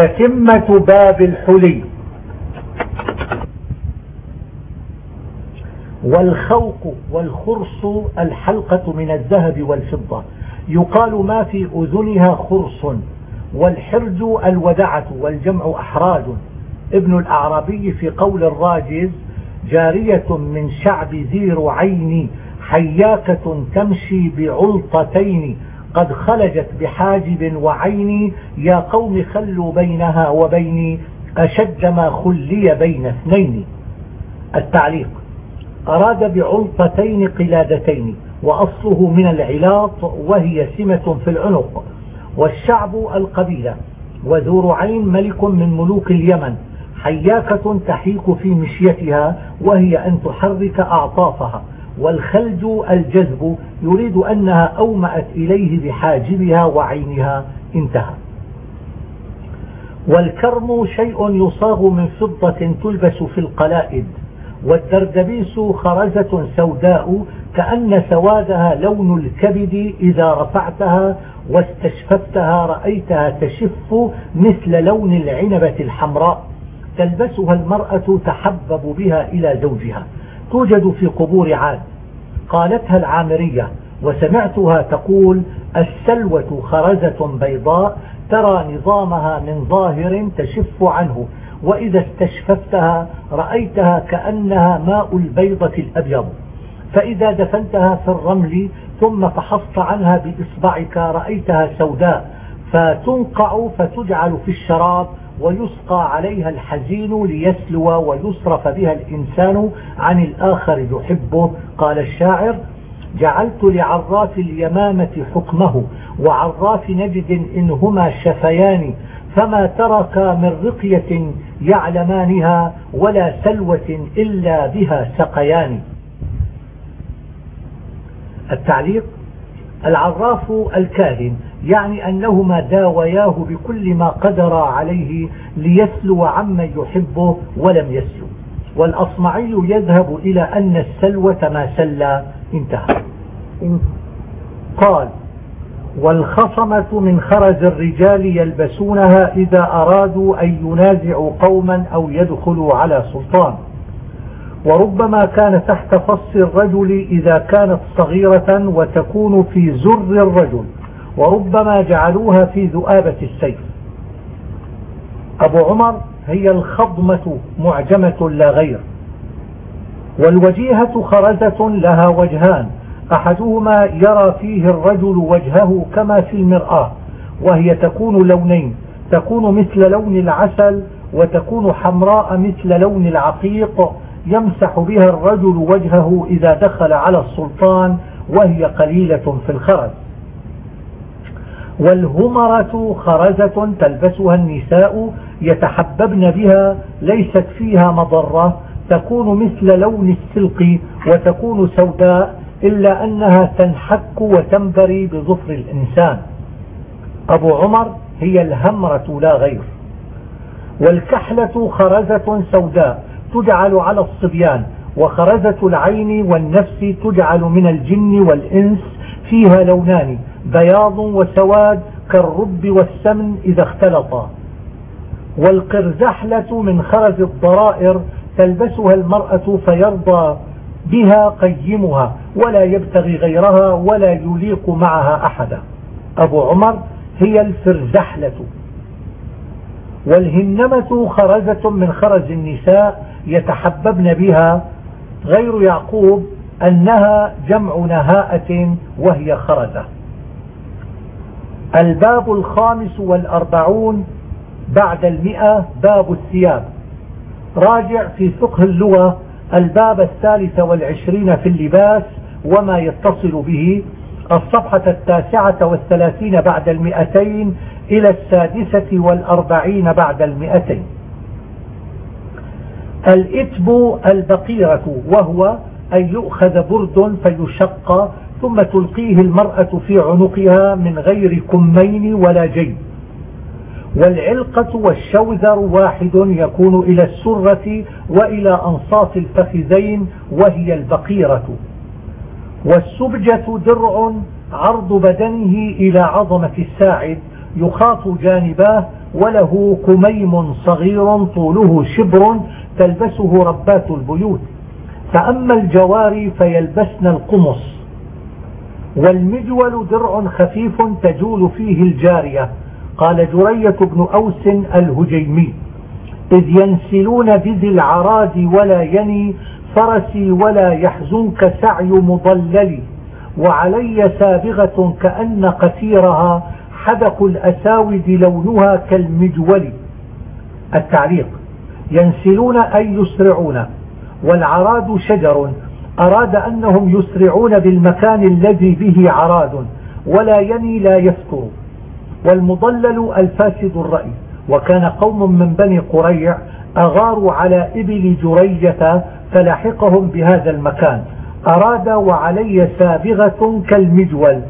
تتمة باب الحلي. والخوق والخرص الحلقة من الذهب والفضة. يقال ما في أذنها خرص والحرج الودعة والجمع أحراج. ابن الأعرابي في قول الراجز جارية من شعب ذي رعين حياكة تمشي بعلطتين قد خلجت بحاجب وعين يا قوم خلوا بينها وبيني أشد ما خلي بين اثنين. التعليق أراد بعلطتين قلادتين وأصله من العلاط وهي سمة في العنق. والشعب القبيلة وذو رعين ملك من ملوك اليمن حياكة تحيك في مشيتها وهي أن تحرك أعطافها. والخلج الجذب يريد أنها أومأت إليه بحاجبها وعينها. انتهى. والكرم شيء يصاغ من فضة تلبس في القلائد والدردبيس خرزة سوداء كأن سوادها لون الكبد إذا رفعتها واستشففتها رأيتها تشف مثل لون العنبة الحمراء تلبسها المرأة تحبب بها إلى زوجها. توجد في قبور عاد. قالتها العامرية وسمعتها تقول السلوة خرزة بيضاء ترى نظامها من ظاهر تشف عنه. وإذا استشففتها رأيتها كأنها ماء البيضة الأبيض. فإذا دفنتها في الرمل ثم فحصت عنها بإصبعك رأيتها سوداء. فتنقع فتجعل في الشراب ويسقى عليها الحزين ليسلو ويصرف بها الإنسان عن الآخر يحبه. قال الشاعر جعلت لعراف اليمامة حكمه وعراف نجد إن هما شفيان فما ترك من رقية يعلمانها ولا سلوة إلا بها سقيان. التعليق العراف الكاهن يعني أنهما داوياه بكل ما قدر عليه ليسلو عمن يحبه ولم يسلو. والأصمعي يذهب إلى أن السلوة ما سلى انتهى. قال والخصمة من خرز الرجال يلبسونها إذا أرادوا أن ينازعوا قوما أو يدخلوا على سلطان. وربما كان تحت فص الرجل إذا كانت صغيرة وتكون في زر الرجل. وربما جعلوها في ذؤابة السيف. أبو عمر هي الخضمة معجمة لا غير والوجيهة خرزة لها وجهان أحدهما يرى فيه الرجل وجهه كما في المرآة وهي تكون لونين تكون مثل لون العسل وتكون حمراء مثل لون العقيق يمسح بها الرجل وجهه إذا دخل على السلطان وهي قليلة في الخرز. والهمرة خرزة تلبسها النساء يتحببن بها ليست فيها مضرة تكون مثل لون السلق وتكون سوداء إلا أنها تنحك وتنبري بظفر الإنسان. أبو عمر هي الهمرة لا غير. والكحلة خرزة سوداء تجعل على الصبيان وخرزة العين والنفس تجعل من الجن والإنس فيها لونان بياض وسواد كالرب والسمن إذا اختلطا. والقرزحلة من خرز الضرائر تلبسها المرأة فيرضى بها قيمها ولا يبتغي غيرها ولا يليق معها أحدا. أبو عمر هي الفرزحلة. والهنمة خرزة من خرز النساء يتحببن بها غير يعقوب أنها جمع نهاءة وهي خرزة. الباب الخامس والأربعون بعد المئة باب الثياب. راجع في فقه اللغة الباب الثالث والعشرين في اللباس وما يتصل به الصفحة التاسعة والثلاثين بعد المئتين إلى السادسة والأربعين بعد المئتين. الإتب البقيرة وهو أن يؤخذ برد فيشق ثم تلقيه المرأة في عنقها من غير كمين ولا جيب. والعلقة والشوذر واحد يكون إلى السرة وإلى أنصاف الفخذين وهي البقيرة. والسبجة درع عرض بدنه إلى عظمة الساعد يخاط جانباه وله كميم صغير طوله شبر تلبسه ربات البيوت. فأما الجواري فيلبسن القمص. والمجول درع خفيف تجول فيه الجارية. قال جرية بن أوس الهجيمي إذ ينسلون بذي العراد ولا يني فرسي ولا يحزنك سعي مضلل وعلي سابغة كأن قتيرها حدق الأساود لونها كالمجول. التعليق ينسلون أي يسرعون. والعراد شجر. أراد أنهم يسرعون بالمكان الذي به عراد ولا يني لا يفتر والمضلل الفاسد الرأي. وكان قوم من بني قريع أغاروا على إبل جرية فلحقهم بهذا المكان. أراد وعلي سابغة كالمجول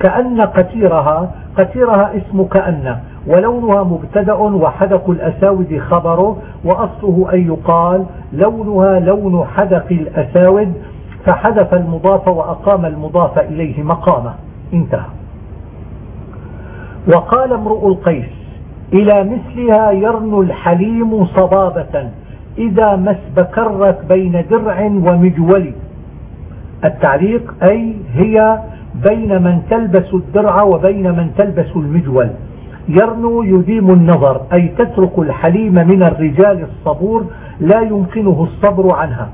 كأن قتيرها قتيرها اسم كأن. ولونها مبتدأ وحدق الأساود خبره وأصله أن يقال لونها لون حدق الأساود فحذف المضاف وأقام المضاف إليه مقامه. انتهى. وقال امرؤ القيس إلى مثلها يرن الحليم صبابة إذا ما اسبكرت بين درع ومجول. التعليق أي هي بين من تلبس الدرع وبين من تلبس المجول. يرنو يديم النظر أي تترك الحليم من الرجال الصبور لا يمكنه الصبر عنها.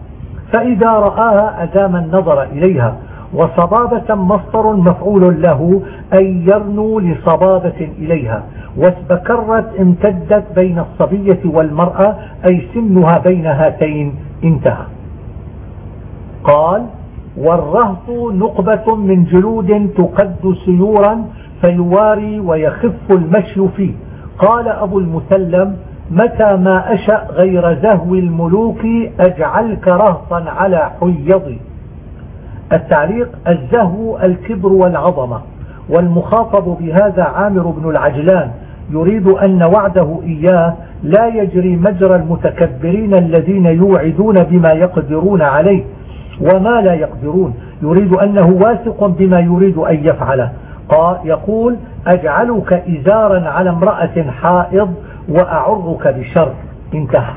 فإذا رآها أدام النظر إليها. وصبابة مصدر مفعول له أي يرنو لصبابة إليها. واسبكرت امتدت بين الصبية والمرأة أي سنها بين هاتين انتهى. قال والرهط نقبة من جلود تقد سيورا فيواري ويخف المشي فيه. قال أبو المسلم متى ما أشأ غير زهو الملوك أجعلك رهطا على حيضي التعليق الزهو الكبر والعظمة. والمخاطب بهذا عامر بن العجلان يريد أن وعده إياه لا يجري مجرى المتكبرين الذين يوعدون بما يقدرون عليه. وما لا يقدرون. يريد أنه واثق بما يريد أن يفعله. قال يقول أجعلك إزارا على امرأة حائض وأعرك بشر. انتهى.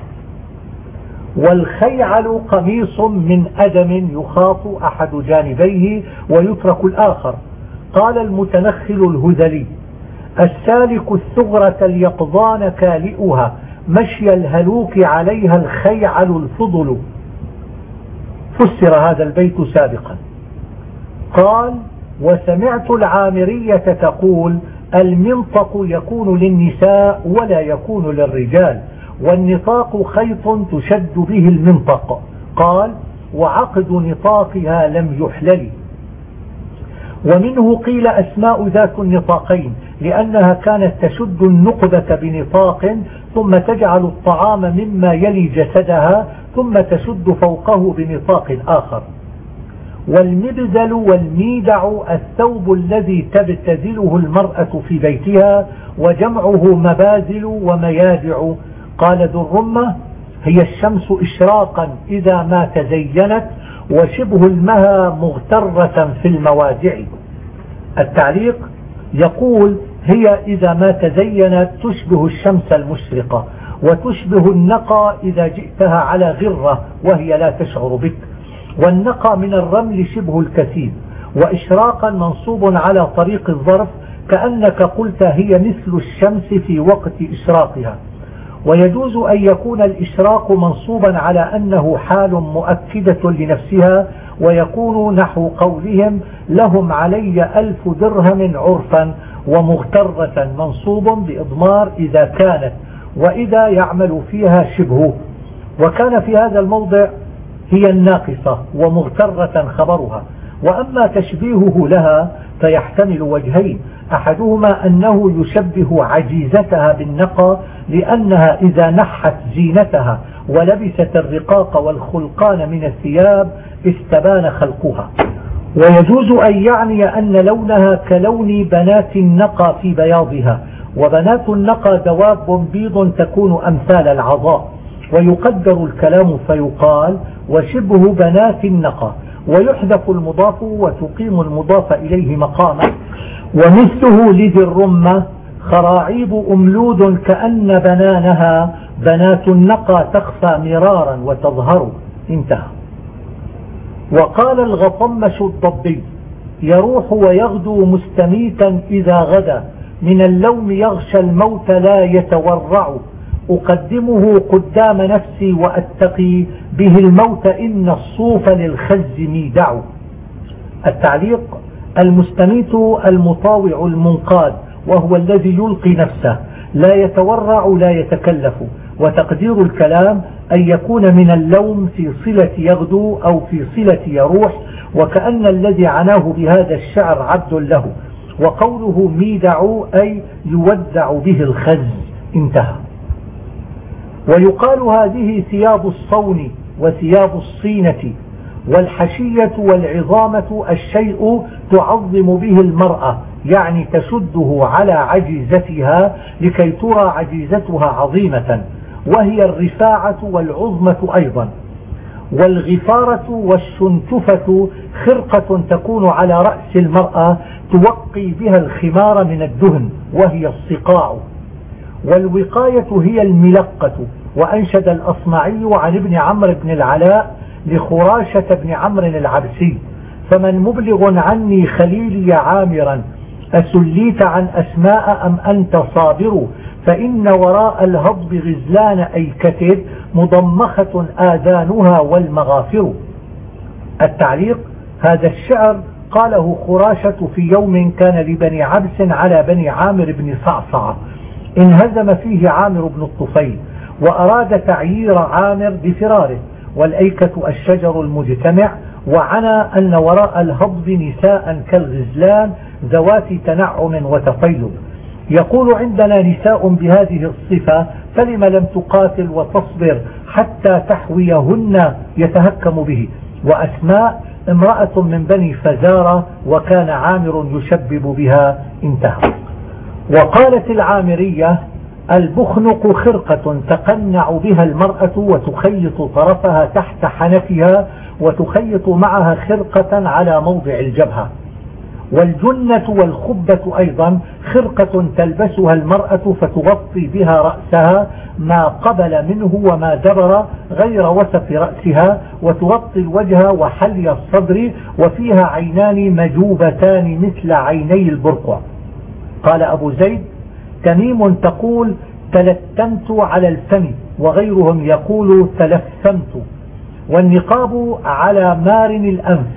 والخيعل قميص من أدم يخاط أحد جانبيه ويترك الآخر. قال المتنخل الهذلي السالك الثغرة اليقظان كالئها مشي الهلوك عليها الخيعل الفضل. فسر هذا البيت سابقا. قال وسمعت العامرية تقول المنطق يكون للنساء ولا يكون للرجال والنطاق خيط تشد به المنطق. قال وعقد نطاقها لم يحلل. ومنه قيل أسماء ذات النطاقين لأنها كانت تشد النقبة بنطاق ثم تجعل الطعام مما يلي جسدها ثم تشد فوقه بنطاق آخر. والمبزل والميدع الثوب الذي تبتزله المرأة في بيتها وجمعه مبازل وميادع. قال ذو الرمة هي الشمس إشراقا إذا ما تزينت وشبه المها مغترة في المواجع التعليق يقول هي إذا ما تزينت تشبه الشمس المشرقة وتشبه النقى إذا جئتها على غرة وهي لا تشعر بك. والنقى من الرمل شبه الكثيب وإشراقا منصوب على طريق الظرف كأنك قلت هي مثل الشمس في وقت إشراقها. ويجوز أن يكون الإشراق منصوبا على أنه حال مؤكدة لنفسها ويكون نحو قولهم لهم علي ألف درهم عرفا ومغترة منصوب بإضمار إذا كانت وإذا يعمل فيها شبه وكان في هذا الموضع هي الناقصة ومغترة خبرها. وأما تشبيهه لها فيحتمل وجهين. أحدهما أنه يشبه عجيزتها بالنقى لأنها إذا نحت زينتها ولبست الرقاق والخلقان من الثياب استبان خلقها. ويجوز أن يعني أن لونها كلون بنات النقى في بياضها. وبنات النقى دواب بيض تكون أمثال العضاء. ويقدر الكلام فيقال وشبه بنات النقى ويحذف المضاف وتقيم المضاف إليه مقاما ومثله لذي الرمة خراعيب أملود كأن بنانها بنات النقى تخفى مرارا وتظهر انتهى. وقال الغطمش الضبي يروح ويغدو مستميتا إذا غدا من اللوم يغشى الموت لا يتورع أقدمه قدام نفسي وأتقي به الموت إن الصوف للخز ميدع. التعليق المستميت المطاوع المنقاد وهو الذي يلقي نفسه لا يتورع لا يتكلف. وتقدير الكلام أن يكون من اللوم في صلة يغدو أو في صلة يروح وكأن الذي عناه بهذا الشعر عبد له. وقوله ميدع أي يودع به الخز. انتهى. ويقال هذه ثياب الصون وثياب الصينة والحشية والعظامة الشيء تعظم به المرأة يعني تشده على عجيزتها لكي ترى عجيزتها عظيمة وهي الرفاعة والعظمة أيضا. والغفارة والشنتفة خرقة تكون على رأس المرأة توقي بها الخمار من الدهن وهي الصقاع. والوقاية هي الملقة. وأنشد الأصمعي عن ابن عمرو بن العلاء لخراشة بن عمرو العبسي. فمن مبلغ عني خليلي عامرا أسليت عن أسماء أم أنت صابر؟ فإن وراء الهضب غزلان أيكتر مضمخة آذانها والمغافر. التعليق هذا الشعر قاله خراشة في يوم كان لبني عبس على بني عامر بن صعصع انهزم فيه عامر بن الطفيل وأراد تعيير عامر بفراره والأيكة الشجر المجتمع وعنى أن وراء الهضب نساء كالغزلان ذوات تنعم وتفيض يقول عندنا نساء بهذه الصفة فلم لم تقاتل وتصبر حتى تحويهن يتهكم به. وأسماء امرأة من بني فزارة وكان عامر يشبب بها انتهى. وقالت العامرية البخنق خرقة تقنع بها المرأة وتخيط طرفها تحت حنفها وتخيط معها خرقة على موضع الجبهة. والجنة والخبة أيضا خرقة تلبسها المرأة فتغطي بها رأسها ما قبل منه وما دبر غير وسط رأسها وتغطي الوجه وحلي الصدر وفيها عينان مجوبتان مثل عيني البرقع. قال أبو زيد تميم تقول تلتمت على الفم وغيرهم يقول تلثمت والنقاب على مارن الأنف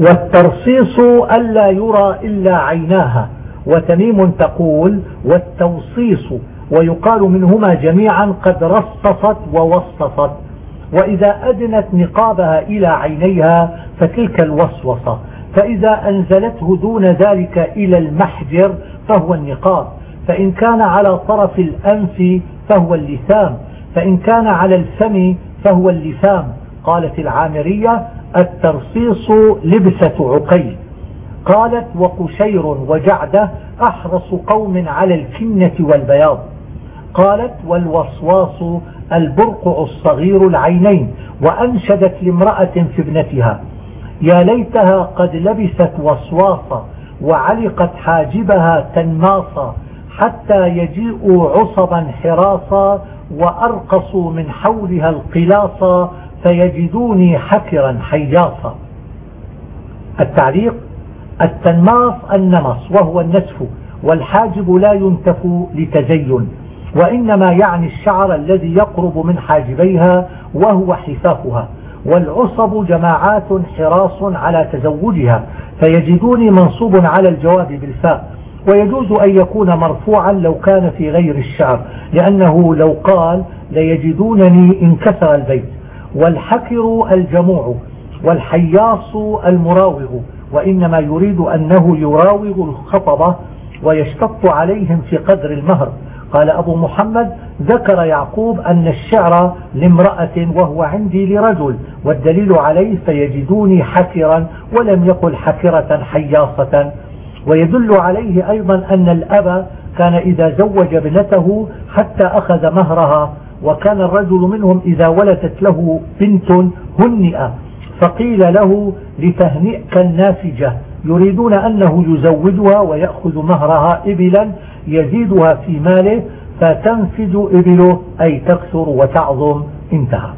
والترصيص ألا يرى إلا عيناها وتميم تقول والتوصيص ويقال منهما جميعا قد رصصت ووصصت وإذا أدنت نقابها إلى عينيها فتلك الوسوسة. فإذا أنزلته دون ذلك إلى المحجر فهو النقاب. فإن كان على طرف الأنف فهو اللثام. فإن كان على الفم فهو اللثام. قالت العامرية الترصيص لبسة عقيل. قالت وقشير وجعدة أحرص قوم على الكنة والبياض. قالت والوصواص البرقع الصغير العينين وأنشدت لامرأة في ابنتها. يا ليتها قد لبست وصواصا وعلقت حاجبها تنماصا حتى يجيء عصبا حراسا وأرقصوا من حولها القلاصا فيجدوني حكرا حياصا التعليق التنماص النمص وهو النسف والحاجب لا ينتف لتزين وإنما يعني الشعر الذي يقرب من حاجبيها وهو حفافها والعصب جماعات حراس على تزوجها فيجدوني منصوب على الجواب بالفاء. ويجوز أن يكون مرفوعا لو كان في غير الشعر لأنه لو قال ليجدونني انكسر البيت. والحكر الجموع والحياص المراوغ وإنما يريد أنه يراوغ الخطبة ويشتط عليهم في قدر المهر. قال أبو محمد ذكر يعقوب أن الشعر لامرأة وهو عندي لرجل والدليل عليه فيجدوني حكرا ولم يقل حكرة حياصة. ويدل عليه أيضا أن الأب كان إذا زوج ابنته حتى أخذ مهرها وكان الرجل منهم إذا ولدت له بنت هنئ فقيل له لتهنئك النافجة يريدون أنه يزودها ويأخذ مهرها إبلا يزيدها في ماله فتنفذ إبله أي تكثر وتعظم انتهى.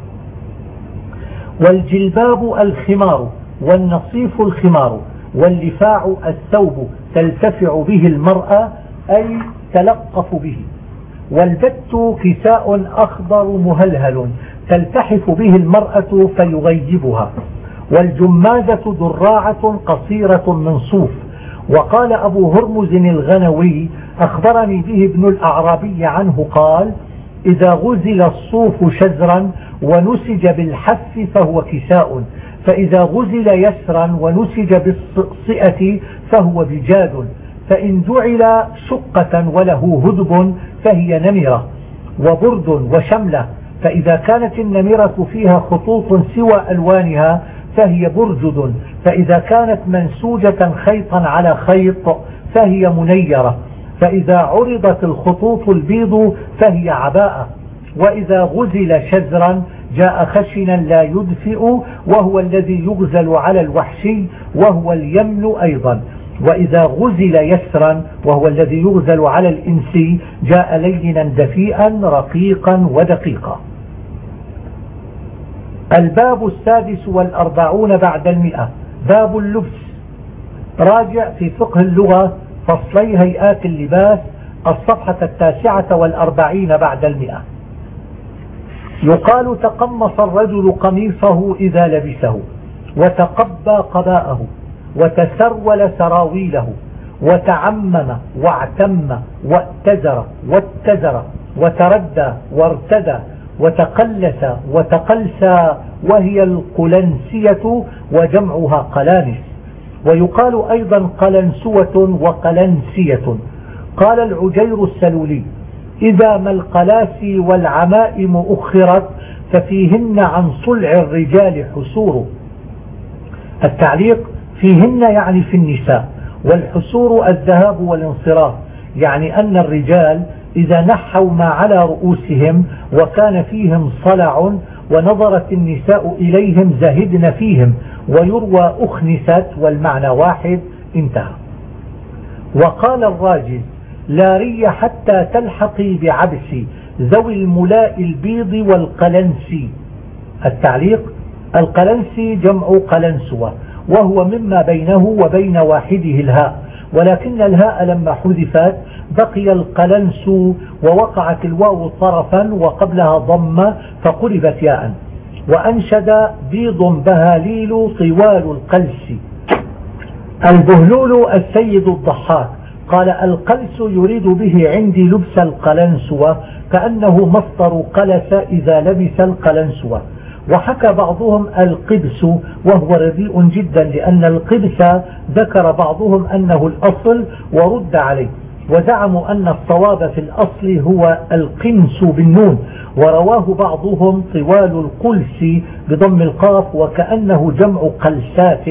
والجلباب الخمار والنصيف الخمار واللفاع الثوب تلتفع به المرأة أي تلقف به. والبت كساء أخضر مهلهل تلتحف به المرأة فيغيبها. والجمازة دراعة قصيرة من صوف وقال أبو هرمز الغنوي أخبرني به ابن الأعرابي عنه قال إذا غزل الصوف شزرا ونسج بالحف فهو كساء فإذا غزل يسرا ونسج بالصئة فهو بجاد فإن جعل شقة وله هدب فهي نمرة وبرد وشملة فإذا كانت النمرة فيها خطوط سوى ألوانها فهي برجد فإذا كانت منسوجة خيطا على خيط فهي منيرة. فإذا عرضت الخطوط البيض فهي عباءة. وإذا غزل شزرا جاء خشنا لا يدفئ وهو الذي يغزل على الوحشي وهو اليمن أيضا. وإذا غزل يسرا وهو الذي يغزل على الإنسي جاء لينا دفيئا رقيقا ودقيقا. الباب السادس والأربعون بعد المئة. باب اللبس. راجع في فقه اللغة فصلي هيئات اللباس الصفحة التاسعة والأربعين بعد المئة. يقال تقمص الرجل قميصه إذا لبسه وتقبى قباءه وتسرول سراويله وتعمم واعتم واتزر واتزر وتردى وارتدى وتقلس وتقلسى وهي القلنسية وجمعها قلانس. ويقال أيضا قلنسوة وقلنسية. قال العجير السلولي إذا ما القلاسي والعمائم أخرت ففيهن عن صلع الرجال حسور. التعليق فيهن يعني في النساء والحسور الذهاب والانصراف يعني أن الرجال إذا نحوا ما على رؤوسهم وكان فيهم صلع ونظرت النساء إليهم زهدن فيهم ويروى أخنست والمعنى واحد انتهى. وقال الراجل لا ري حتى تلحقي بعبسي ذوي الملاء البيض والقلنسي التعليق القلنسي جمع قلنسوة وهو مما بينه وبين واحدة الهاء. ولكن الهاء لما حذفت بقي القلنس ووقعت الواو طرفا وقبلها ضمة فقلبت ياء. وأنشد بيض بهاليل طوال القلس. البهلول السيد الضحاك. قال القلس يريد به عندي لبس القلنسوة كأنه مصدر قلس إذا لبس القلنسوة. وحكى بعضهم القبس وهو رديء جدا لأن القبس ذكر بعضهم أنه الأصل ورد عليه وزعموا أن الصواب في الأصل هو القنس بالنون ورواه بعضهم طوال القلس بضم القاف وكأنه جمع قلسات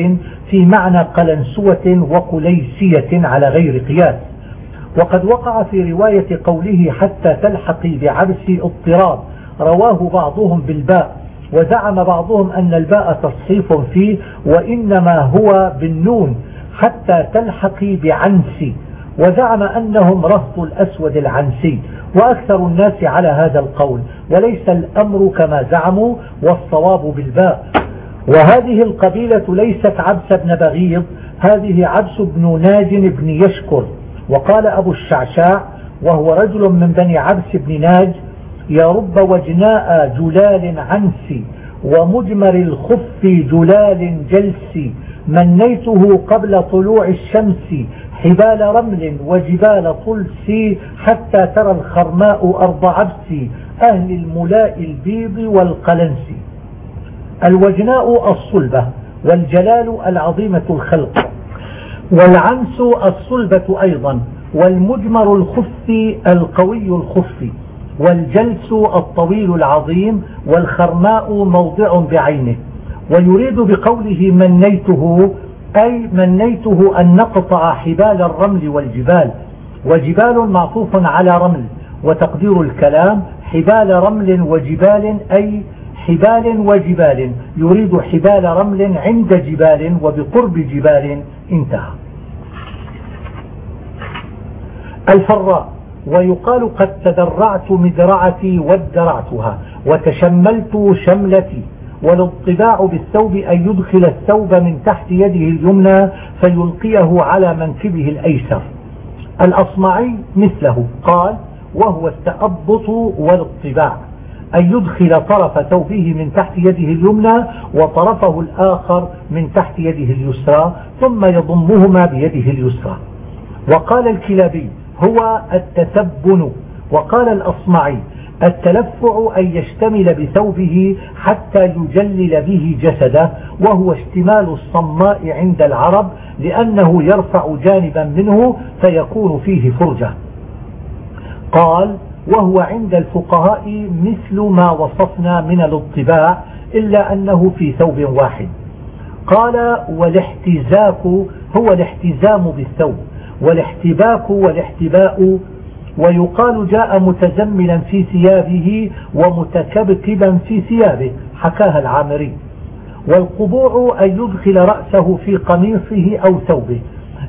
في معنى قلنسوة وقليسية على غير قياس وقد وقع في رواية قوله حتى تلحقي بعبس اضطراب رواه بعضهم بالباء وزعم بعضهم أن الباء تصحيف فيه وإنما هو بالنون حتى تلحقي بعنسي وزعم أنهم رهط الأسود العنسي. وأكثر الناس على هذا القول. وليس الأمر كما زعموا والصواب بالباء. وهذه القبيلة ليست عبس بن بغيض. هذه عبس بن ناج بن يشكر. وقال أبو الشعشاع وهو رجل من بني عبس بن ناج يا رب وجناء جلال عنسي ومجمر الخف جلال جلسي منيته قبل طلوع الشمس حبال رمل وجبال طلس حتى ترى الخرماء أرض عبس أهل الملاء البيض والقلنس. الوجناء الصلبة والجلال العظيمة الخلق. والعنس الصلبة أيضا والمجمر الخف القوي الخف. والجلس الطويل العظيم والخرماء موضع بعينه. ويريد بقوله منيته أي منيته أن نقطع حبال الرمل والجبال. وجبال معطوف على رمل. وتقدير الكلام حبال رمل وجبال أي حبال وجبال. يريد حبال رمل عند جبال وبقرب جبال. انتهى. الفراء. ويقال قد تدرعت مدرعتي وادرعتها وتشملت شملتي والاطباع بالثوب أن يدخل الثوب من تحت يده اليمنى فيلقيه على منكبه الأيسر. الأصمعي مثله قال وهو التأبط والاطباع أن يدخل طرف ثوبه من تحت يده اليمنى وطرفه الآخر من تحت يده اليسرى ثم يضمهما بيده اليسرى. وقال الكلابي هو التثبن وقال الأصمعي التلفع أن يشتمل بثوبه حتى يجلل به جسده وهو اشتمال الصماء عند العرب لأنه يرفع جانبا منه فيكون فيه فرجة. قال وهو عند الفقهاء مثل ما وصفنا من الاطباع إلا أنه في ثوب واحد. قال والاحتزاك هو الاحتزام بالثوب. والاحتباك والاحتباء ويقال جاء متزملا في ثيابه ومتكبكبا في ثيابه حكاها العامري. والقبوع أن يدخل رأسه في قميصه أو ثوبه.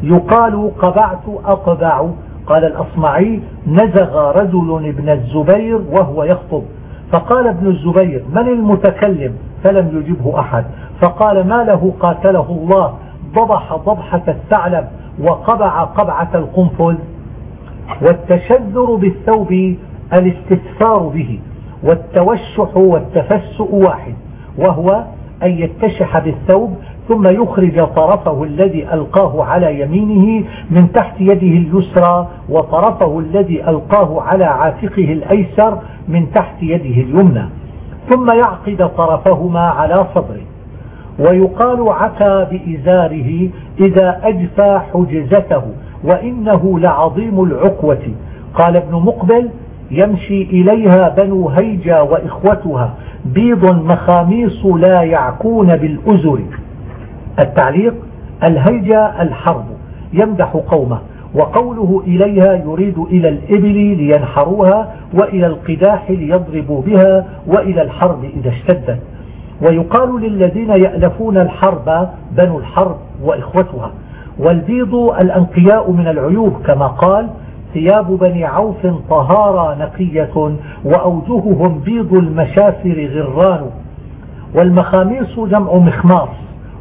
يقال قبعت أقبع قال الأصمعي نزغ رجل ابن الزبير وهو يخطب. فقال ابن الزبير من المتكلم؟ فلم يجبه أحد. فقال ما له قاتله الله؟ ضبح ضبحة الثعلب. وقبع قبعة القنفذ والتشذر بالثوب الاستثفار به والتوشح والتفسؤ واحد وهو أن يتشح بالثوب ثم يخرج طرفه الذي ألقاه على يمينه من تحت يده اليسرى وطرفه الذي ألقاه على عاتقه الأيسر من تحت يده اليمنى ثم يعقد طرفهما على صدره. ويقال عكى بإزاره إذا أجفى حجزته وإنه لعظيم العقوة. قال ابن مقبل يمشي إليها بنو هيجا وإخوتها بيض مخاميص لا يعكون بالأزر. التعليق الهيجا الحرب يمدح قومه وقوله إليها يريد إلى الإبل لينحروها وإلى القداح ليضربوا بها وإلى الحرب إذا اشتدت. ويقال للذين يألفون الحرب بنو الحرب وإخوتها والبيض الأنقياء من العيوب كما قال ثياب بني عوف طهارى نقية وأوجههم بيض المشافر غران والمخاميص جمع مخماص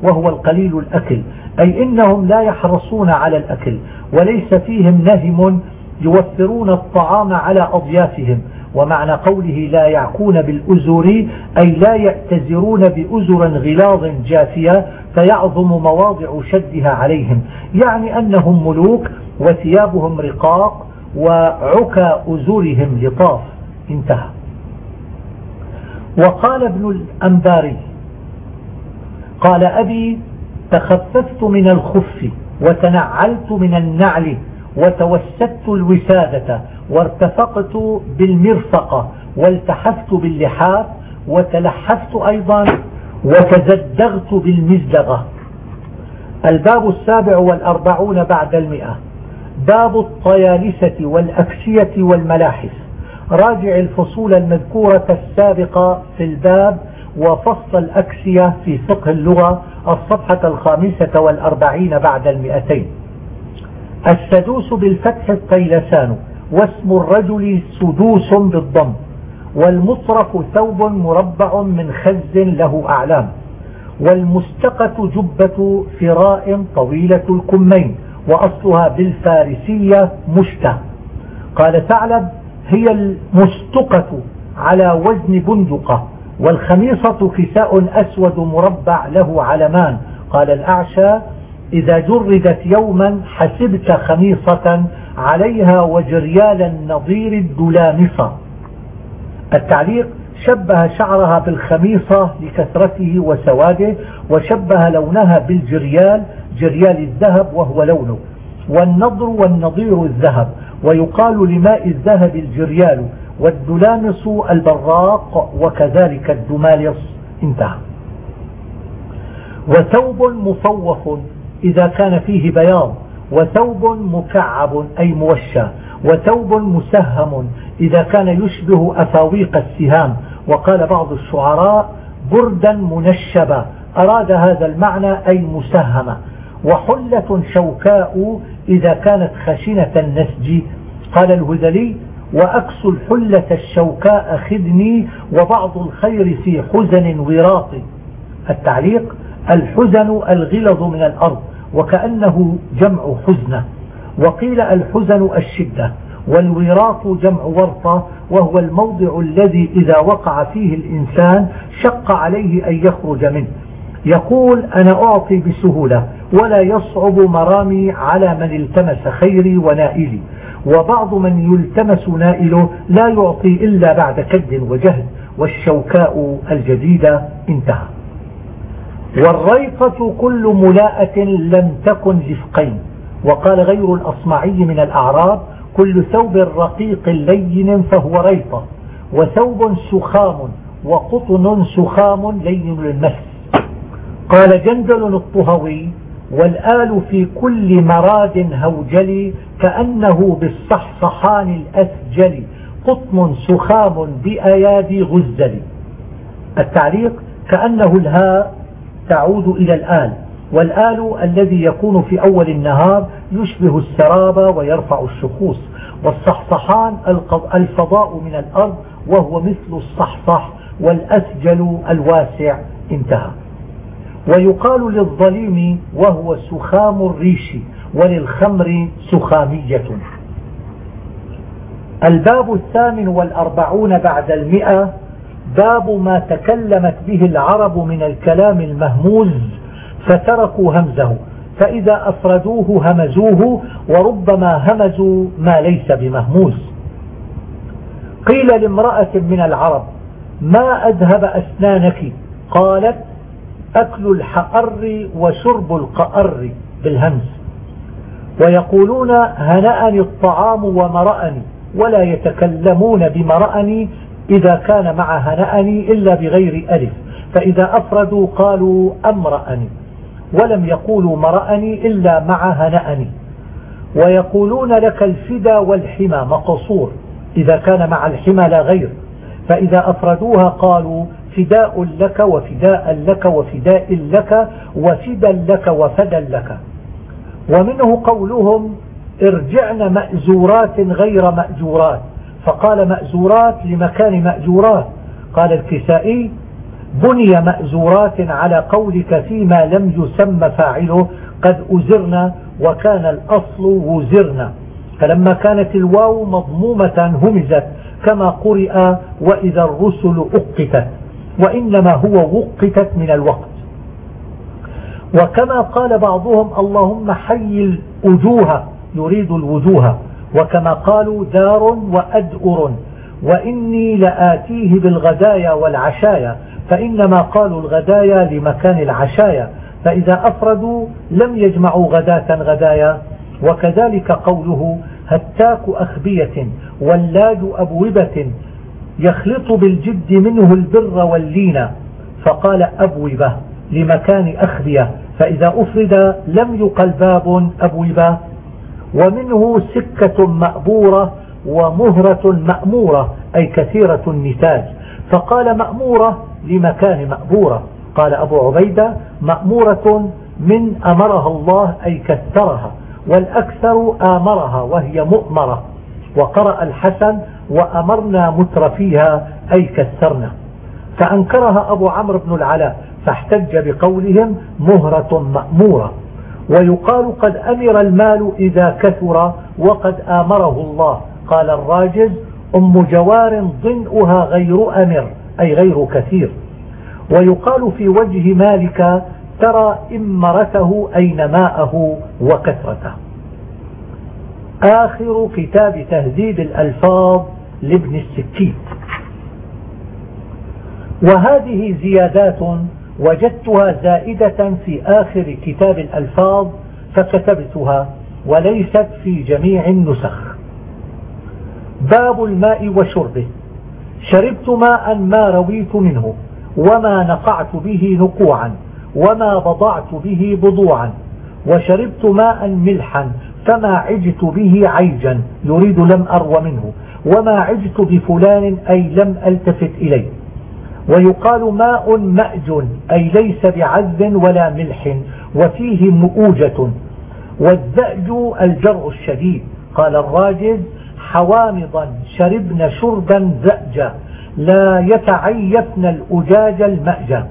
وهو القليل الأكل أي إنهم لا يحرصون على الأكل وليس فيهم نهم يوفرون الطعام على أضيافهم ومعنى قوله لا يعكون بالأزر أي لا يأتزرون بأزر غلاظ جافية فيعظم مواضع شدها عليهم. يعني أنهم ملوك وثيابهم رقاق وعكى أزورهم لطاف. انتهى. وقال ابن الأنباري قال أبي تخففت من الخف وتنعلت من النعل وتوسدت الوسادة وارتفقت بالمرفقة والتحفت باللحاف وتلحفت أيضا وتزدغت بالمزدغة. الباب السابع والأربعون بعد المئة. باب الطيالسة والأكسية والملاحف راجع الفصول المذكورة السابقة في الباب وفصل الأكسية في فقه اللغة الصفحة الخامسة والأربعين بعد المئتين. السدوس بالفتح الطيلسان. واسم الرجل سدوس بالضم والمصرف ثوب مربع من خز له أعلام والمستقة جبة فراء طويلة الكمين وأصلها بالفارسية مشتة. قال ثعلب هي المستقة على وزن بندقة والخميصة كساء أسود مربع له علمان. قال الأعشى إذا جردت يوما حسبت خميصة عليها وجريال النظير الدلامصة التعليق شبه شعرها بالخميصة لكثرته وسواده وشبه لونها بالجريال جريال الذهب وهو لونه. والنضر والنظير الذهب ويقال لماء الذهب الجريال والدلامص البراق وكذلك الدمالص انتهى. وثوب مصوف إذا كان فيه بياض وثوب مكعب أي موشى وثوب مسهم إذا كان يشبه أفاويق السهام. وقال بعض الشعراء بردا منشبا أراد هذا المعنى أي مسهمة وحلة شوكاء إذا كانت خشنة النسج. قال الهذلي وأكس الحلة الشوكاء خذني وبعض الخير في حزن وراط التعليق الحزن الغلظ من الأرض. وكأنه جمع حزنة. وقيل الحزن الشدة والوراط جمع ورطة وهو الموضع الذي إذا وقع فيه الإنسان شق عليه أن يخرج منه. يقول أنا أعطي بسهولة ولا يصعب مرامي على من التمس خيري ونائلي. وبعض من يلتمس نائله لا يعطي إلا بعد كد وجهد والشوكاء الجديدة انتهى. والريفة كل ملاءة لم تكن زفقين وقال غير الأصمعي من الأعراب كل ثوب رقيق لين فهو ريفة وثوب سخام وقطن سخام لين المس قال جندل الطهوي والآل في كل مراد هوجل كأنه بالصحصحان الأسجل قطن سخام بأيادي غزل. التعليق كأنه الهاء تعود إلى الآل. والآل الذي يكون في أول النهار يشبه السراب ويرفع الشخوص. والصحصحان الفضاء من الأرض وهو مثل الصحصح والأسجل الواسع. انتهى. ويقال للظليم وهو سخام الريش وللخمر سخامية. الباب الثامن والأربعون بعد المئة باب ما تكلمت به العرب من الكلام المهموز فتركوا همزه. فإذا أفردوه همزوه وربما همزوا ما ليس بمهموز. قيل لامرأة من العرب ما أذهب أسنانك؟ قالت أكل الحأر وشرب القأر بالهمز. ويقولون هنأني الطعام ومرأني ولا يتكلمون بمرأني إذا كان مع هنأني إلا بغير ألف فإذا أفردوا قالوا أمرأني ولم يقولوا مرأني إلا مع هنأني ويقولون لك الفدا والحمى مقصور إذا كان مع الحمى لا غير فإذا أفردوها قالوا فداء لك وفداء لك وفداء لك وفدا لك وفدا لك. ومنه قولهم ارجعن مأزورات غير مأجورات فقال مأزورات لمكان مأجورات قال الكسائي بني مأزورات على قولك فيما لم يسم فاعله قد أزرنا وكان الأصل وزرنا. فلما كانت الواو مضمومة همزت كما قرئ وإذا الرسل أقتت وإنما هو وقتت من الوقت. وكما قال بعضهم اللهم حي الوجوه يريد الوجوه. وكما قالوا دار وأدؤر وإني لآتيه بالغدايا والعشايا فإنما قالوا الغدايا لمكان العشايا فإذا أفردوا لم يجمعوا غداة غدايا. وكذلك قوله هتاك أخبية واللاد أبوبة يخلط بالجد منه البر واللين. فقال أبوبة لمكان أخبية فإذا أفرد لم يقل باب أبوبة. ومنه سكة مأبورة ومهرة مأمورة أي كثيرة النتاج. فقال مأمورة لمكان مأبورة قال أبو عبيدة مأمورة من أمرها الله أي كثرها والأكثر آمرها وهي مؤمرة. وقرأ الحسن وأمرنا مترفيها أي كثرنا. فأنكرها أبو عمرو بن العلاء فاحتج بقولهم مهرة مأمورة. ويقال قد أمر المال إذا كثر وقد آمره الله. قال الراجز أم جوار ضنؤها غير أمر أي غير كثير. ويقال في وجه مالك ترى إمرته أي نماءه وكثرته. آخر كتاب تهذيب الألفاظ لابن السكيت. وهذه زيادات وجدتها زائدة في آخر كتاب الألفاظ فكتبتها وليست في جميع النسخ. باب الماء وشربه. شربت ماء ما رويت منه وما نقعت به نقوعا وما بضعت به بضوعا. وشربت ماء ملحا فما عجت به عيجا يريد لم أرو منه. وما عجت بفلان أي لم ألتفت إليه. ويقال ماء مأج أي ليس بعذب ولا ملح وفيه مؤوجة. والزأج الجرع الشديد. قال الراجز حوامضا شربن شربا زأجا لا يتعيفن الأجاج المأجا.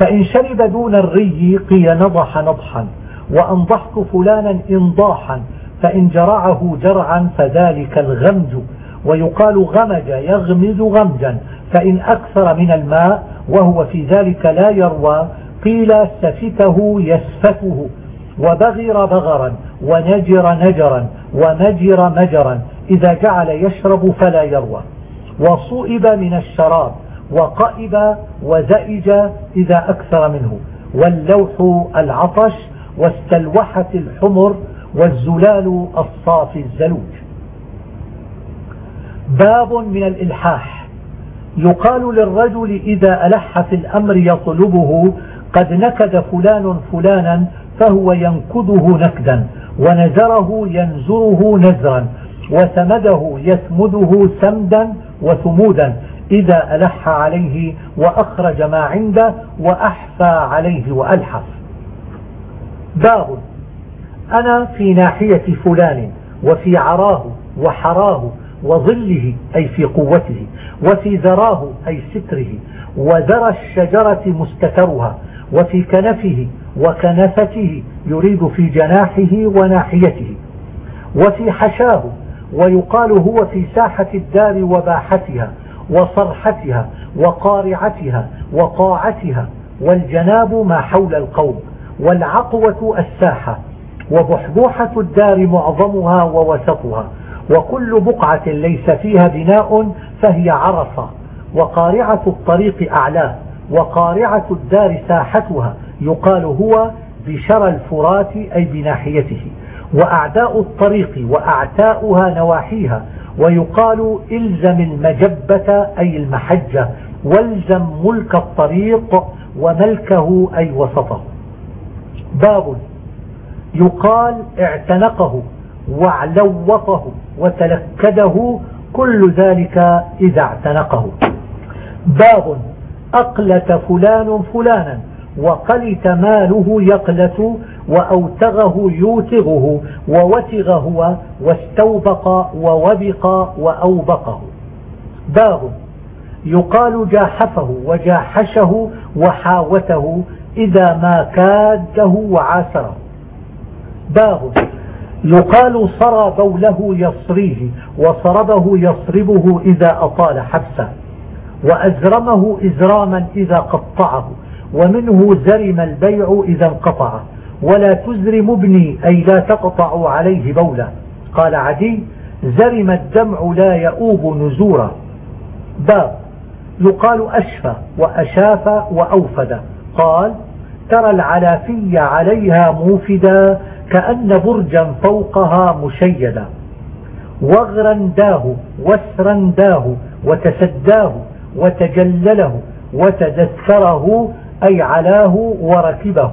فإن شرب دون الري قيل نضح نضحا وأنضحت فلانا إنضاحا فإن جرعه جرعا فذلك الغمج. ويقال غمج يغمز غمجا فإن أكثر من الماء وهو في ذلك لا يروى قيل سفته يسفته وبغر بغرا ونجر نجرا ومجر مجرا إذا جعل يشرب فلا يروى. وصئب من الشراب وقئب وزئج إذا أكثر منه. واللوح العطش واستلوحت الحمر والزلال الصافي الزلوج. باب من الإلحاح. يقال للرجل إذا ألح في الأمر يطلبه قد نكد فلان فلانا فهو ينكده نكدا ونزره ينزره نزرا وثمده يثمده سمدا وثمودا إذا ألح عليه وأخرج ما عنده وأحفى عليه وألحف. باب أنا في ناحية فلان وفي عراه وحراه وظله أي في قوته وفي ذراه أي ستره وذرى الشجرة مستترها وفي كنفه وكنفته يريد في جناحه وناحيته وفي حشاه ويقال هو في ساحة الدار وباحتها وصرحتها وقارعتها وقاعتها والجناب ما حول القوم والعقوة الساحة وبحبوحة الدار معظمها ووسطها وكل بقعة ليس فيها بناء فهي عرصة وقارعة الطريق أعلاه وقارعة الدار ساحتها يقال هو بشرى الفرات أي بناحيته. وأعداء الطريق وأعتاؤها نواحيها ويقال إلزم المجبة أي المحجة والزم ملك الطريق وملكه أي وسطه. باب يقال اعتنقه وعلوطه وتلكده كل ذلك إذا اعتنقه. باب أقلت فلان فلانا وقلت ماله يقلت وأوتغه يوتغه ووتغ هو واستوبق ووبق وأوبقه. باب يقال جاحفه وجاحشه وحاوته إذا ما كاده وعاسره باب يقال صرى بوله يصريه وصربه يصربه إذا أطال حبسه وأزرمه إزراما إذا قطعه ومنه زرم البيع إذا انقطع ولا تزرم ابني أي لا تقطع عليه بولا قال عدي زرم الدمع لا يؤوب نزورا باب يقال أشفى وأشاف وأوفد. قال ترى العلافي عليها موفدا كأن برجا فوقها مشيدا. وغرا داه وسرا داه وتسداه وتجلله وتدثره أي علاه وركبه.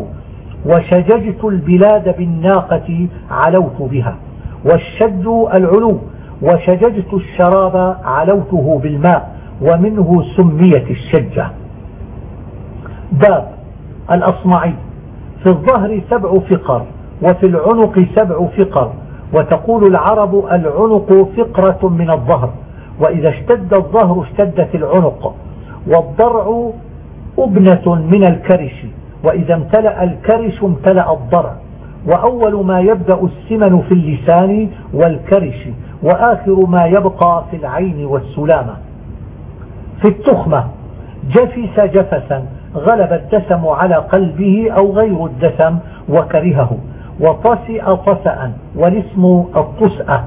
وشججت البلاد بالناقة علوت بها. والشد العلو وشججت الشراب علوته بالماء. ومنه سميت الشجة. باب الأصمعي. في الظهر سبع فقر. وفي العنق سبع فقر وتقول العرب العنق فقرة من الظهر وإذا اشتد الظهر اشتدت العنق والضرع أبنة من الكرش وإذا امتلأ الكرش امتلأ الضرع وأول ما يبدأ السمن في اللسان والكرش وآخر ما يبقى في العين والسلامة. في التخمة جفس جفسا غلب الدسم على قلبه أو غير الدسم وكرهه. وطسئ طسأ والاسم الطسأة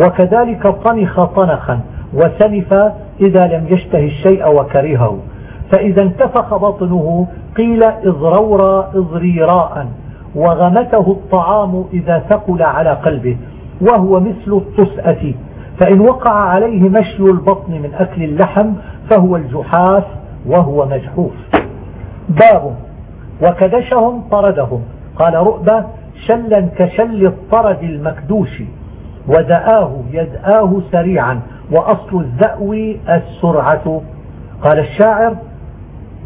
وكذلك طنخ طنخا وسلف إذا لم يشتهي الشيء وكرهه. فإذا انتفخ بطنه قيل إضرورا إضريراء. وغمته الطعام إذا ثقل على قلبه وهو مثل الطسأة. فإن وقع عليه مشي البطن من أكل اللحم فهو الجحاف وهو مجحوف. باب وكدشهم طردهم. قال رؤبة شلا كشل الطرد المكدوش ودآه يدآه سريعا وأصل الذأو السرعة. قال الشاعر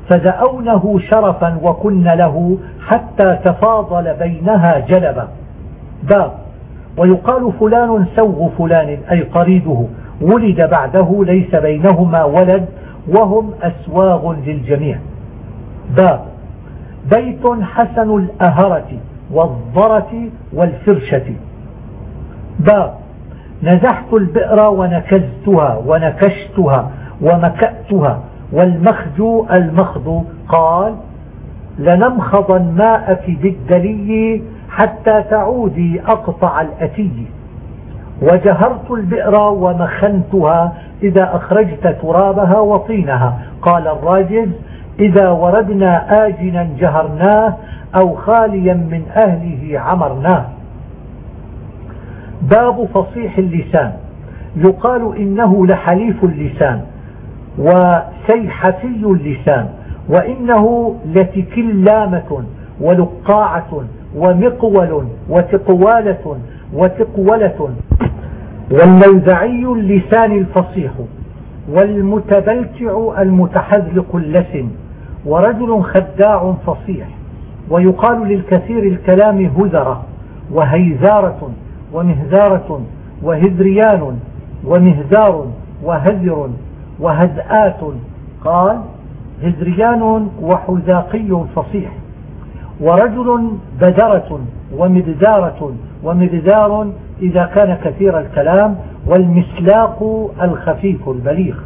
فدأونه شرفا وكن له حتى تفاضل بينها جلبا. باب ويقال فلان سوغ فلان أي قريده ولد بعده ليس بينهما ولد وهم أسواغ للجميع. باب بيت حسن الأهرة. والضرة والفرشة. باب نزحت البئر ونكزتها ونكشتها ومكأتها. والمخج المخض. قال لنمخض ماءك بالدلي حتى تعودي أقطع الأتي. وجهرت البئر ومخنتها إذا أخرجت ترابها وطينها. قال الراجز إذا وردنا آجنا جهرناه أو خاليا من أهله عمرناه. باب فصيح اللسان. يقال إنه لحليف اللسان وسيحفي اللسان وإنه لتكلامة ولقاعة ومقول وتقوالة وتقولة. واللوذعي اللسان الفصيح والمتبلتع المتحذلق اللسن. ورجل خداع فصيح ويقال للكثير الكلام هذرة وهيزارة ومهزارة وهذريان ومهزار وهذر وهدآت قال هذريان وحذاقي فصيح ورجل بدرة ومبزارة ومبزار إذا كان كثير الكلام والمسلاق الخفيف البليغ.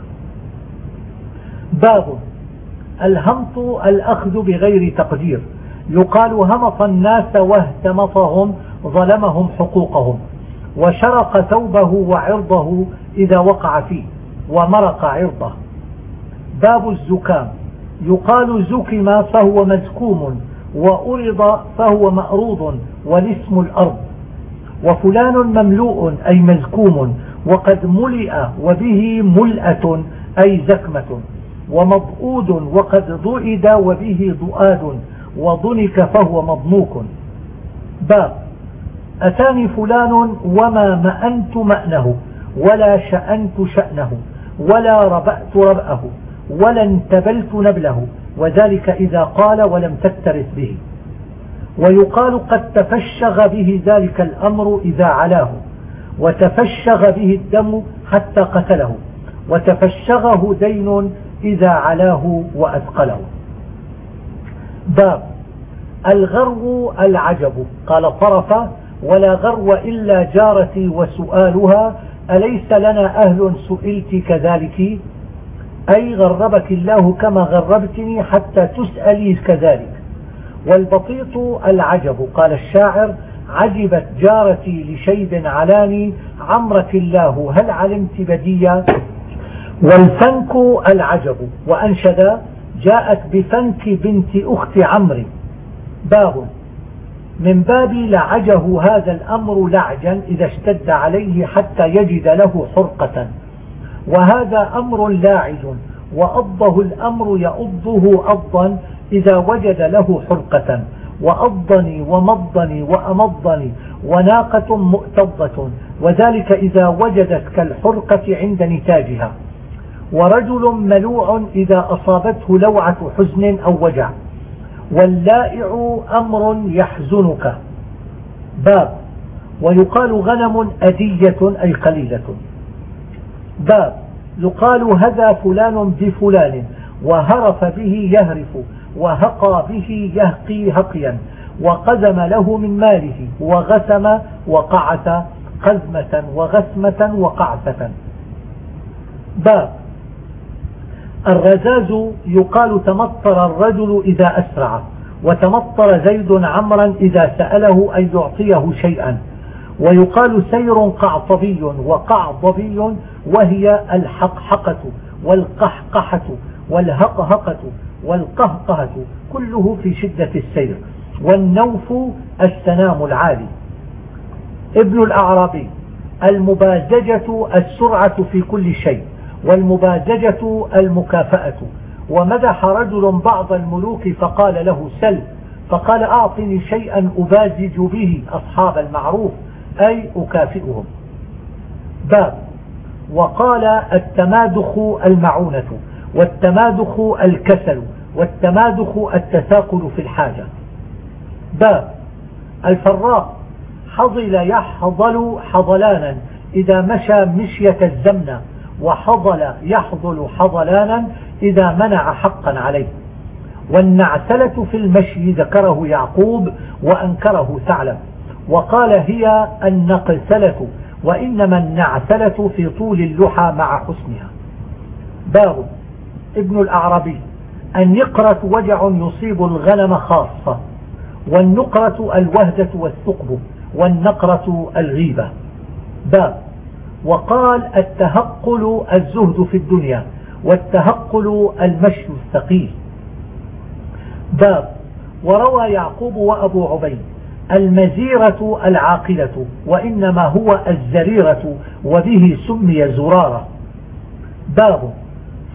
باب الهمط الأخذ بغير تقدير. يقال همط الناس واهتمطهم ظلمهم حقوقهم وشرق ثوبه وعرضه إذا وقع فيه ومرق عرضه. باب الزكام. يقال زكم فهو مزكوم وأرض فهو مأروض والاسم الأرض. وفلان مملوء أي مزكوم وقد ملئ وبه ملأة أي زكمة. ومضؤود وقد ضئد وبه ضؤاد وضنك فهو مضنوك. باب أتاني فلان وما مأنت مأنه ولا شأنت شأنه ولا ربأت ربأه ولا انتبلت نبله وذلك إذا قال ولم تكترث به. ويقال قد تفشغ به ذلك الأمر إذا علاه وتفشغ به الدم حتى قتله وتفشغه دين إذا علاه وأثقله. باب الغرو العجب. قال طرف ولا غرو إلا جارتي وسؤالها أليس لنا أهل سئلت كذلك؟ أي غربك الله كما غربتني حتى تسألي كذلك. والبطيط العجب. قال الشاعر عجبت جارتي لشيب علاني عمرك الله هل علمت بديا؟ والفنك العجب. وأنشد جاءت بفنك بنت أخت عمري باب. من باب لعجه هذا الأمر لعجا إذا اشتد عليه حتى يجد له حرقة. وهذا أمر لاعج. وأضه الأمر يأضه أضا إذا وجد له حرقة. وأضني ومضني وأمضني وناقة مؤتضة. وذلك إذا وجدت كالحرقة عند نتاجها. ورجل ملوع إذا أصابته لوعة حزن أو وجع. واللائع أمر يحزنك. باب. ويقال غنم أدية أي قليلة. باب. يقال هذا فلان بفلان. وهرف به يهرف. وهقى به يهقي هقيا. وقزم له من ماله. وغسم وقعث قزمة وغسمة وقعثة باب. الرزاز يقال تمطر الرجل إذا أسرع وتمطر زيد عمرا إذا سأله أن يعطيه شيئا. ويقال سير قعطبي وقعضبي وهي الحقحقة والقحقحة والهقهقة والقهقهة كله في شدة السير. والنوف السنام العالي. ابن الأعرابي المبازجة السرعة في كل شيء. والمبازجة المكافأة. ومدح رجل بعض الملوك فقال له سل. فقال أعطني شيئا أبازج به أصحاب المعروف أي أكافئهم. باب. وقال التمادخ المعونة والتمادخ الكسل والتمادخ التثاقل في الحاجة. باب. الفراء حضل يحضل حضلانا إذا مشى مشية الزمنة وحضل يحضل حضلانا إذا منع حقا عليه. والنعسلة في المشي ذكره يعقوب وأنكره ثعلب. وقال هي النقسلة وإنما النعسلة في طول اللحى مع حسنها. باب ابن الأعربي النقرة وجع يصيب الغنم خاصة والنقرة الوهدة والثقب والنقرة الغيبة. باب وقال التهقل الزهد في الدنيا والتهقل المشي الثقيل. باب. وروى يعقوب وأبو عبيد المزيرة العاقلة وإنما هو الزريرة وبه سمي زرارة. باب.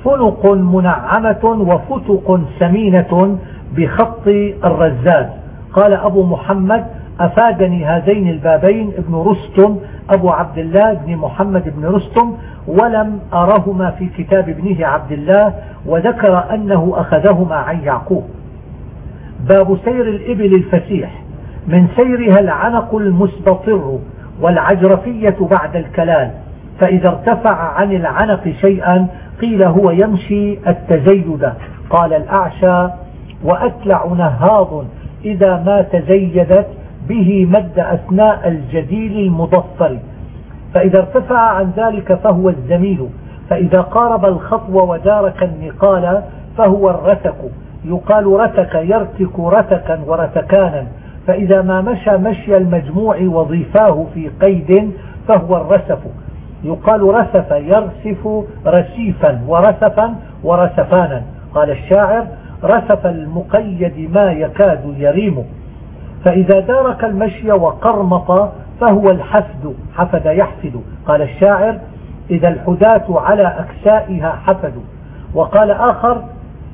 فنق منعمة وفتق سمينة بخط الرزاز. قال أبو محمد أفادني هذين البابين ابن رستم أبو عبد الله بن محمد بن رستم ولم أرهما في كتاب ابنه عبد الله وذكر أنه أخذهما عن يعقوب. باب سير الإبل الفسيح. من سيرها العنق المستطر والعجرفية بعد الكلال. فإذا ارتفع عن العنق شيئا قيل هو يمشي التزيد. قال الأعشى وأتلع نهاض إذا ما تزيدت به مد أثناء الجديل المضفر فإذا ارتفع عن ذلك فهو الزميل. فإذا قارب الخطو ودارك النقال فهو الرتك. يقال رتك يرتك رتكا ورتكانا. فإذا ما مشى مشي المجموع وضيفاه في قيد فهو الرسف. يقال رسف يرسف رسيفا ورسفا ورسفانا. قال الشاعر رسف المقيد ما يكاد يريم. فإذا دارك المشي وقرمط فهو الحفد حفد يحفد قال الشاعر إذا الحداة على أكسائها حفدوا وقال آخر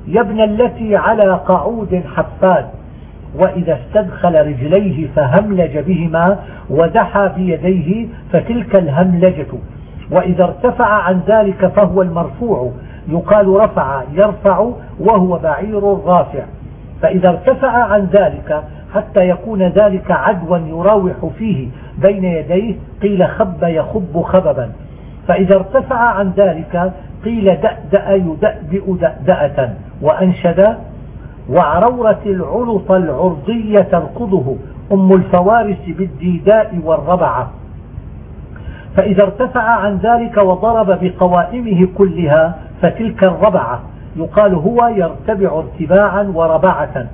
يا ابن التي على قعود حفاد. وإذا استدخل رجليه فهملج بهما ودحى بيديه فتلك الهملجة. وإذا ارتفع عن ذلك فهو المرفوع. يقال رفع يرفع وهو بعير رافع. فإذا ارتفع عن ذلك حتى يكون ذلك عدوا يراوح فيه بين يديه قيل خب يخب خببا. فإذا ارتفع عن ذلك قيل دأدأ يدأدئ دأدأة. وأنشد وعرورة العلط العرضية ترقضه أم الفوارس بالديداء والربعة. فإذا ارتفع عن ذلك وضرب بقوائمه كلها فتلك الربعة. يقال هو يرتبع ارتباعا وربعة.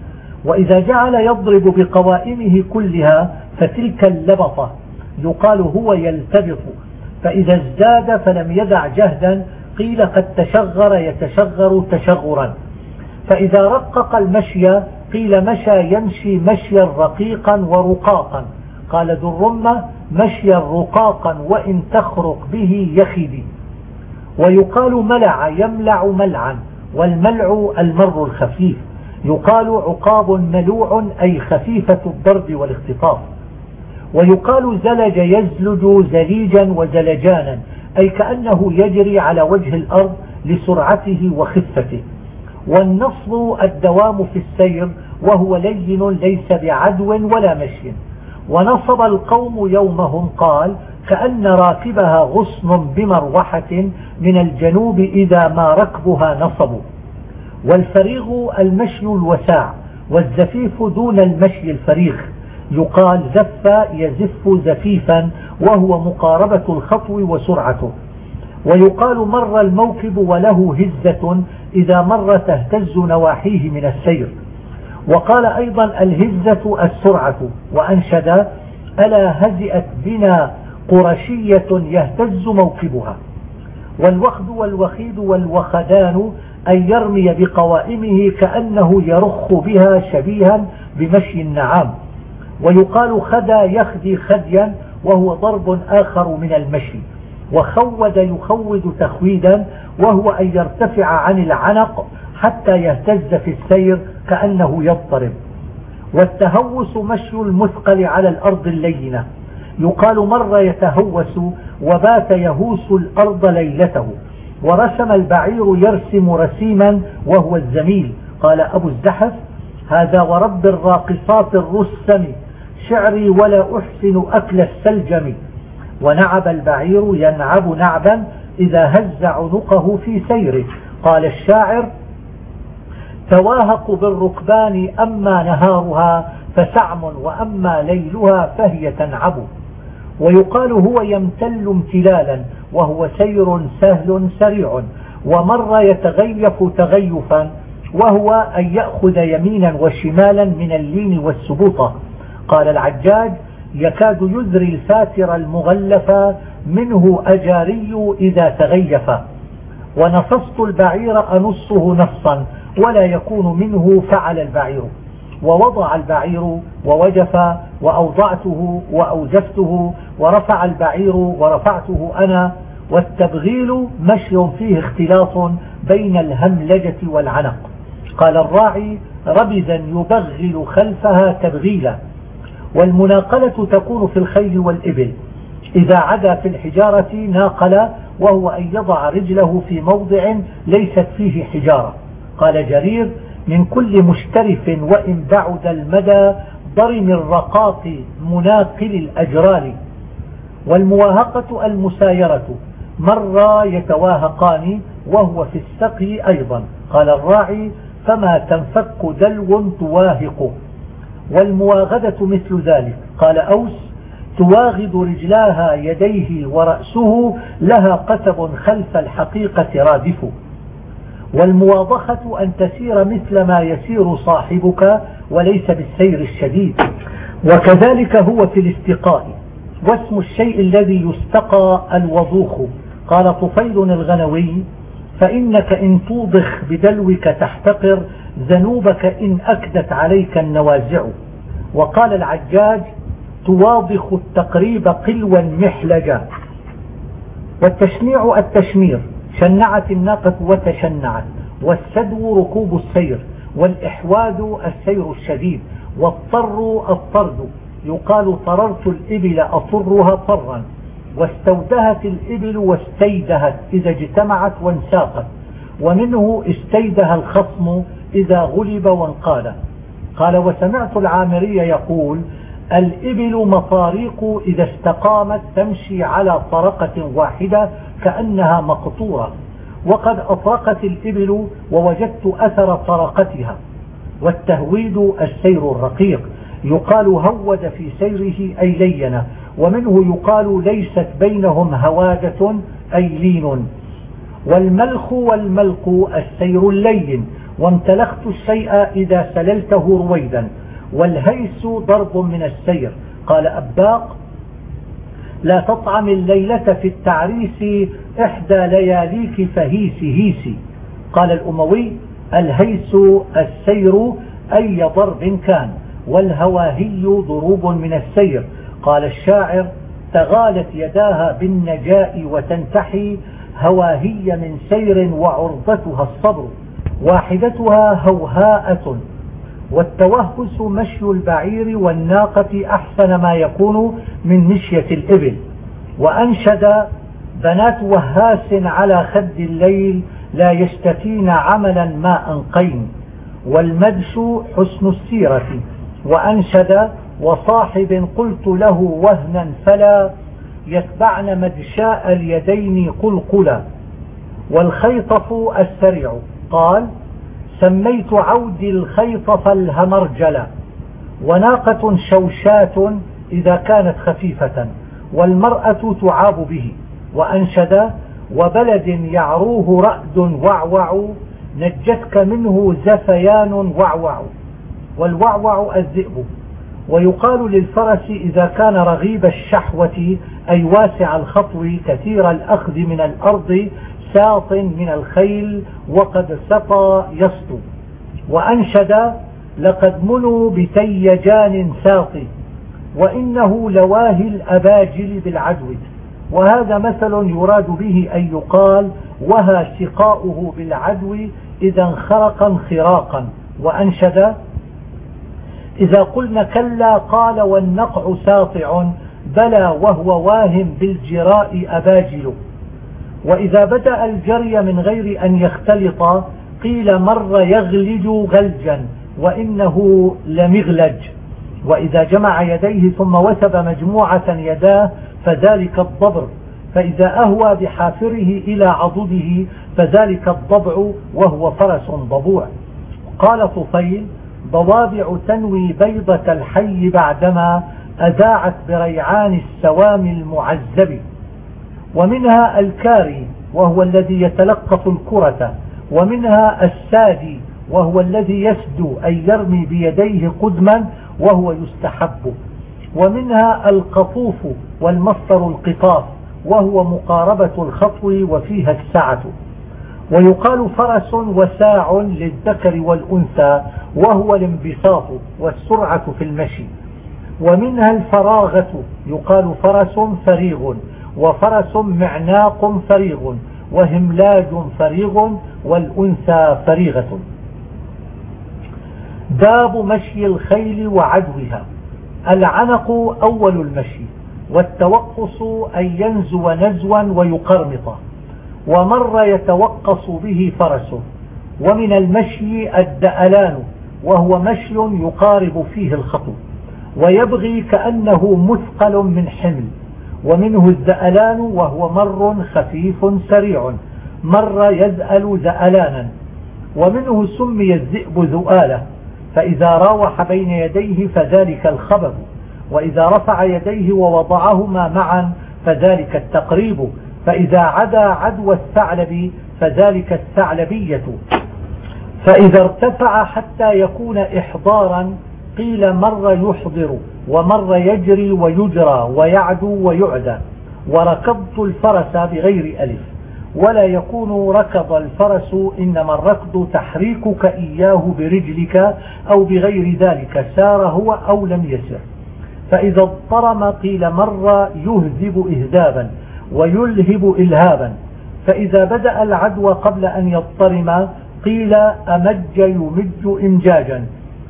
وإذا جعل يضرب بقوائمه كلها فتلك اللبطة يقال هو يلتبط. فإذا ازداد فلم يدع جهدا قيل قد تشغر يتشغر تشغرا. فإذا رقق المشي قيل مشى يمشي مشيا رقيقا ورقاقا. قال ذو الرمة مشيا رقاقا وإن تخرق به يخدي ويقال ملع يملع ملعا والملع المر الخفيف. يقال عقاب ملوع أي خفيفة الضرب والاختطاف. ويقال زلج يزلج زليجا وزلجانا أي كأنه يجري على وجه الأرض لسرعته وخفته. والنصب الدوام في السير وهو لين ليس بعدو ولا مشي. ونصب القوم يومهم قال كأن راكبها غصن بمروحة من الجنوب إذا ما ركبها نصبوا. والفريغ المشي الوساع والزفيف دون المشي الفريغ. يقال زف يزف زفيفا وهو مقاربة الخطو وسرعته. ويقال مر الموكب وله هزة إذا مر تهتز نواحيه من السير. وقال أيضا الهزة السرعة وأنشد ألا هزئت بنا قرشية يهتز موكبها. والوخد والوخيد والوخدان أن يرمي بقوائمه كأنه يرخ بها شبيها بمشي النعام. ويقال خدى يخدي خديا وهو ضرب آخر من المشي. وخود يخود تخويدا وهو أن يرتفع عن العنق حتى يهتز في السير كأنه يضطرب. والتهوس مشي المثقل على الأرض اللينة. يقال مر يتهوس وبات يهوس الأرض ليلته. ورسم البعير يرسم رسيما وهو الزميل. قال أبو الزحف هذا ورب الراقصات الرسم. شعري ولا أحسن أكل السلجم ونعب البعير ينعب نعبا إذا هز عنقه في سيره. قال الشاعر تواهق بالركبان أما نهارها فسعم وأما ليلها فهي تنعب. ويقال هو يمتل امتلالا وهو سير سهل سريع ومر يتغيف تغيفا وهو أن يأخذ يمينا وشمالا من اللين والسبوطة. قال العجاج يكاد يذري الفاتر المغلف منه أجاري إذا تغيف. ونصصت البعير أنصه نصا ولا يكون منه فعل البعير. ووضع البعير ووجف وأوضعته وأوجفته ورفع البعير ورفعته أنا والتبغيل مشي فيه اختلاط بين الهملجة والعنق. قال الراعي ربذا يبغل خلفها تبغيلا. والمناقلة تكون في الخيل والإبل. إذا عدا في الحجارة ناقل وهو أن يضع رجله في موضع ليست فيه حجارة. قال جرير من كل مشترف وإن بعد المدى ضرم الرقاق مناقل الأجرال والمواهقة المسايرة مرة يتواهقان وهو في السقي أيضا. قال الراعي فما تنفك دلو تواهق. والمواغدة مثل ذلك. قال أوس تواغد رجلاها يديه ورأسه لها قتب خلف الحقيقة رادف. والمواضخة أن تسير مثل ما يسير صاحبك وليس بالسير الشديد. وكذلك هو في الاستقاء. واسم الشيء الذي يستقى الوضوخ. قال طفيل الغنوي فإنك إن توضخ بدلوك تحتقر ذنوبك إن أكدت عليك النوازع. وقال العجاج تواضخ التقريب قلوا محلجا والتشنيع التشمير شنعت الناقة وتشنعت والسدو ركوب السير والإحواد السير الشديد والطر الطرد. يقال طررت الإبل أطرها طرا واستودهت الإبل واستيدهت إذا اجتمعت وانساقت ومنه استيده الخصم إذا غلب وانقال قال وسمعت العامري يقول الإبل مطاريق إذا استقامت تمشي على طرقة واحدة كأنها مقطورة وقد أطرقت الإبل ووجدت أثر طرقتها والتهويد السير الرقيق. يقال هود في سيره أي لين ومنه يقال ليست بينهم هوادة أي لين. والملخ والملق السير اللين وامتلخت الشيء إذا سللته رويدا. والهيس ضرب من السير. قال أباق لا تطعم الليلة في التعريس إحدى لياليك فهيس هيسي. قال الأموي الهيس السير أي ضرب كان والهواهي ضروب من السير. قال الشاعر تغالت يداها بالنجاء وتنتحي هواهي من سير وعرضتها الصبر واحدتها هوهاءة. والتوهس مشي البعير والناقة أحسن ما يكون من مشية الإبل. وأنشد بنات وهاس على خد الليل لا يشتكين عملا ما أنقين. والمدش حسن السيرة. وأنشد وصاحب قلت له وهنا فلا يتبعن مدشاء اليدين قلقلا. والخيطف السريع. قال سميت عودي الخيطف الهمرجل وناقة شوشات إذا كانت خفيفة والمرأة تعاب به. وأنشد وبلد يعروه رأد وعوع نجتك منه زفيان وعوع والوعوع الذئب. ويقال للفرس إذا كان رغيب الشحوة أي واسع الخطو كثير الأخذ من الأرض ساط من الخيل وقد سطى يسطو. وأنشد لقد منوا بتيجان ساط وإنه لواهي الأباجل بالعدو. وهذا مثل يراد به أن يقال وها سقاؤه بالعدو إذا انخرق انخراقا. وأنشد إذا قلنا كلا قال والنقع ساطع بلى وهو واهم بالجراء أباجل. وإذا بدأ الجري من غير أن يختلط قيل مر يغلج غلجا وإنه لمغلج. وإذا جمع يديه ثم وثب مجموعة يداه فذلك الضبر فإذا أهوى بحافره إلى عضده فذلك الضبع وهو فرس ضبوع. قال طفيل ضوابع تنوي بيضة الحي بعدما أذاعت بريعان السوام المعذب. ومنها الكاري وهو الذي يتلقف الكرة ومنها السادي وهو الذي يسدو أي يرمي بيديه قدما وهو يستحب ومنها القطوف والمصدر القطاف وهو مقاربة الخطو وفيها السعة ويقال فرس وساع للذكر والأنثى وهو الانبساط والسرعة في المشي ومنها الفراغة يقال فرس فريغ. وفرس معناق فريغ وهملاج فريغ والأنثى فريغة. باب مشي الخيل وعدوها. العنق أول المشي والتوقص أن ينزو نزوا ويقرمط. ومر يتوقص به فرسه. ومن المشي الدألان وهو مشي يقارب فيه الخطو. ويبغي كأنه مثقل من حمل. ومنه الزألان وهو مر خفيف سريع. مر يزأل زألانا. ومنه سمي الذئب ذؤالة فإذا راوح بين يديه فذلك الخبر. وإذا رفع يديه ووضعهما معا فذلك التقريب. فإذا عدا عدو الثعلب فذلك الثعلبية. فإذا ارتفع حتى يكون إحضارا قيل مر يحضر. ومر يجري ويجرى ويعدو ويعدى وركضت الفرس بغير ألف ولا يكون ركض الفرس إنما الركض تحريكك إياه برجلك أو بغير ذلك سار هو أو لم يسر. فإذا اضطرم قيل مر يهذب إهذابا ويلهب إلهابا. فإذا بدأ العدو قبل أن يضطرم قيل أمج يمج إمجاجا.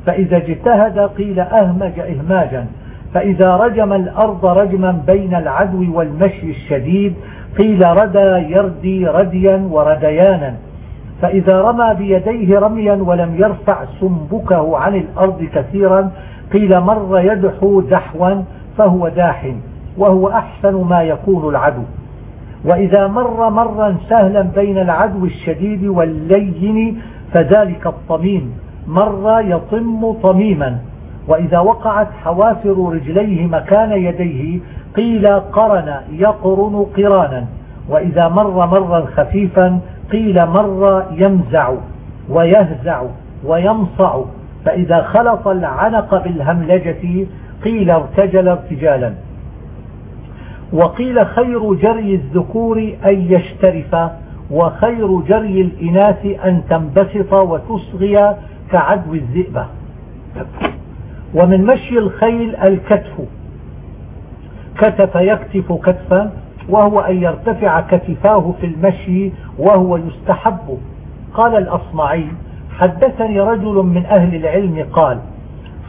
فإذا اجتهد قيل أهمج إهماجا. فإذا رجم الأرض رجما بين العدو والمشي الشديد قيل ردى يردي رديا ورديانا. فإذا رمى بيديه رميا ولم يرفع سنبكه عن الأرض كثيرا قيل مر يدحو دحوا فهو داح وهو أحسن ما يكون العدو. وإذا مر مرا سهلا بين العدو الشديد واللين فذلك الطميم مر يطم طميما وإذا وقعت حوافر رجليه مكان يديه قيل قرن يقرن قرانا وإذا مر مرا خفيفا قيل مر يمزع ويهزع ويمصع فإذا خلط العنق بالهملجة قيل ارتجل ارتجالا. وقيل خير جري الذكور أن يشترف وخير جري الإناث أن تنبسط وتصغي كعدو الذئبة ومن مشي الخيل الكتف. كتف يكتف كتفا وهو أن يرتفع كتفاه في المشي وهو يستحب. قال الأصمعي حدثني رجل من أهل العلم قال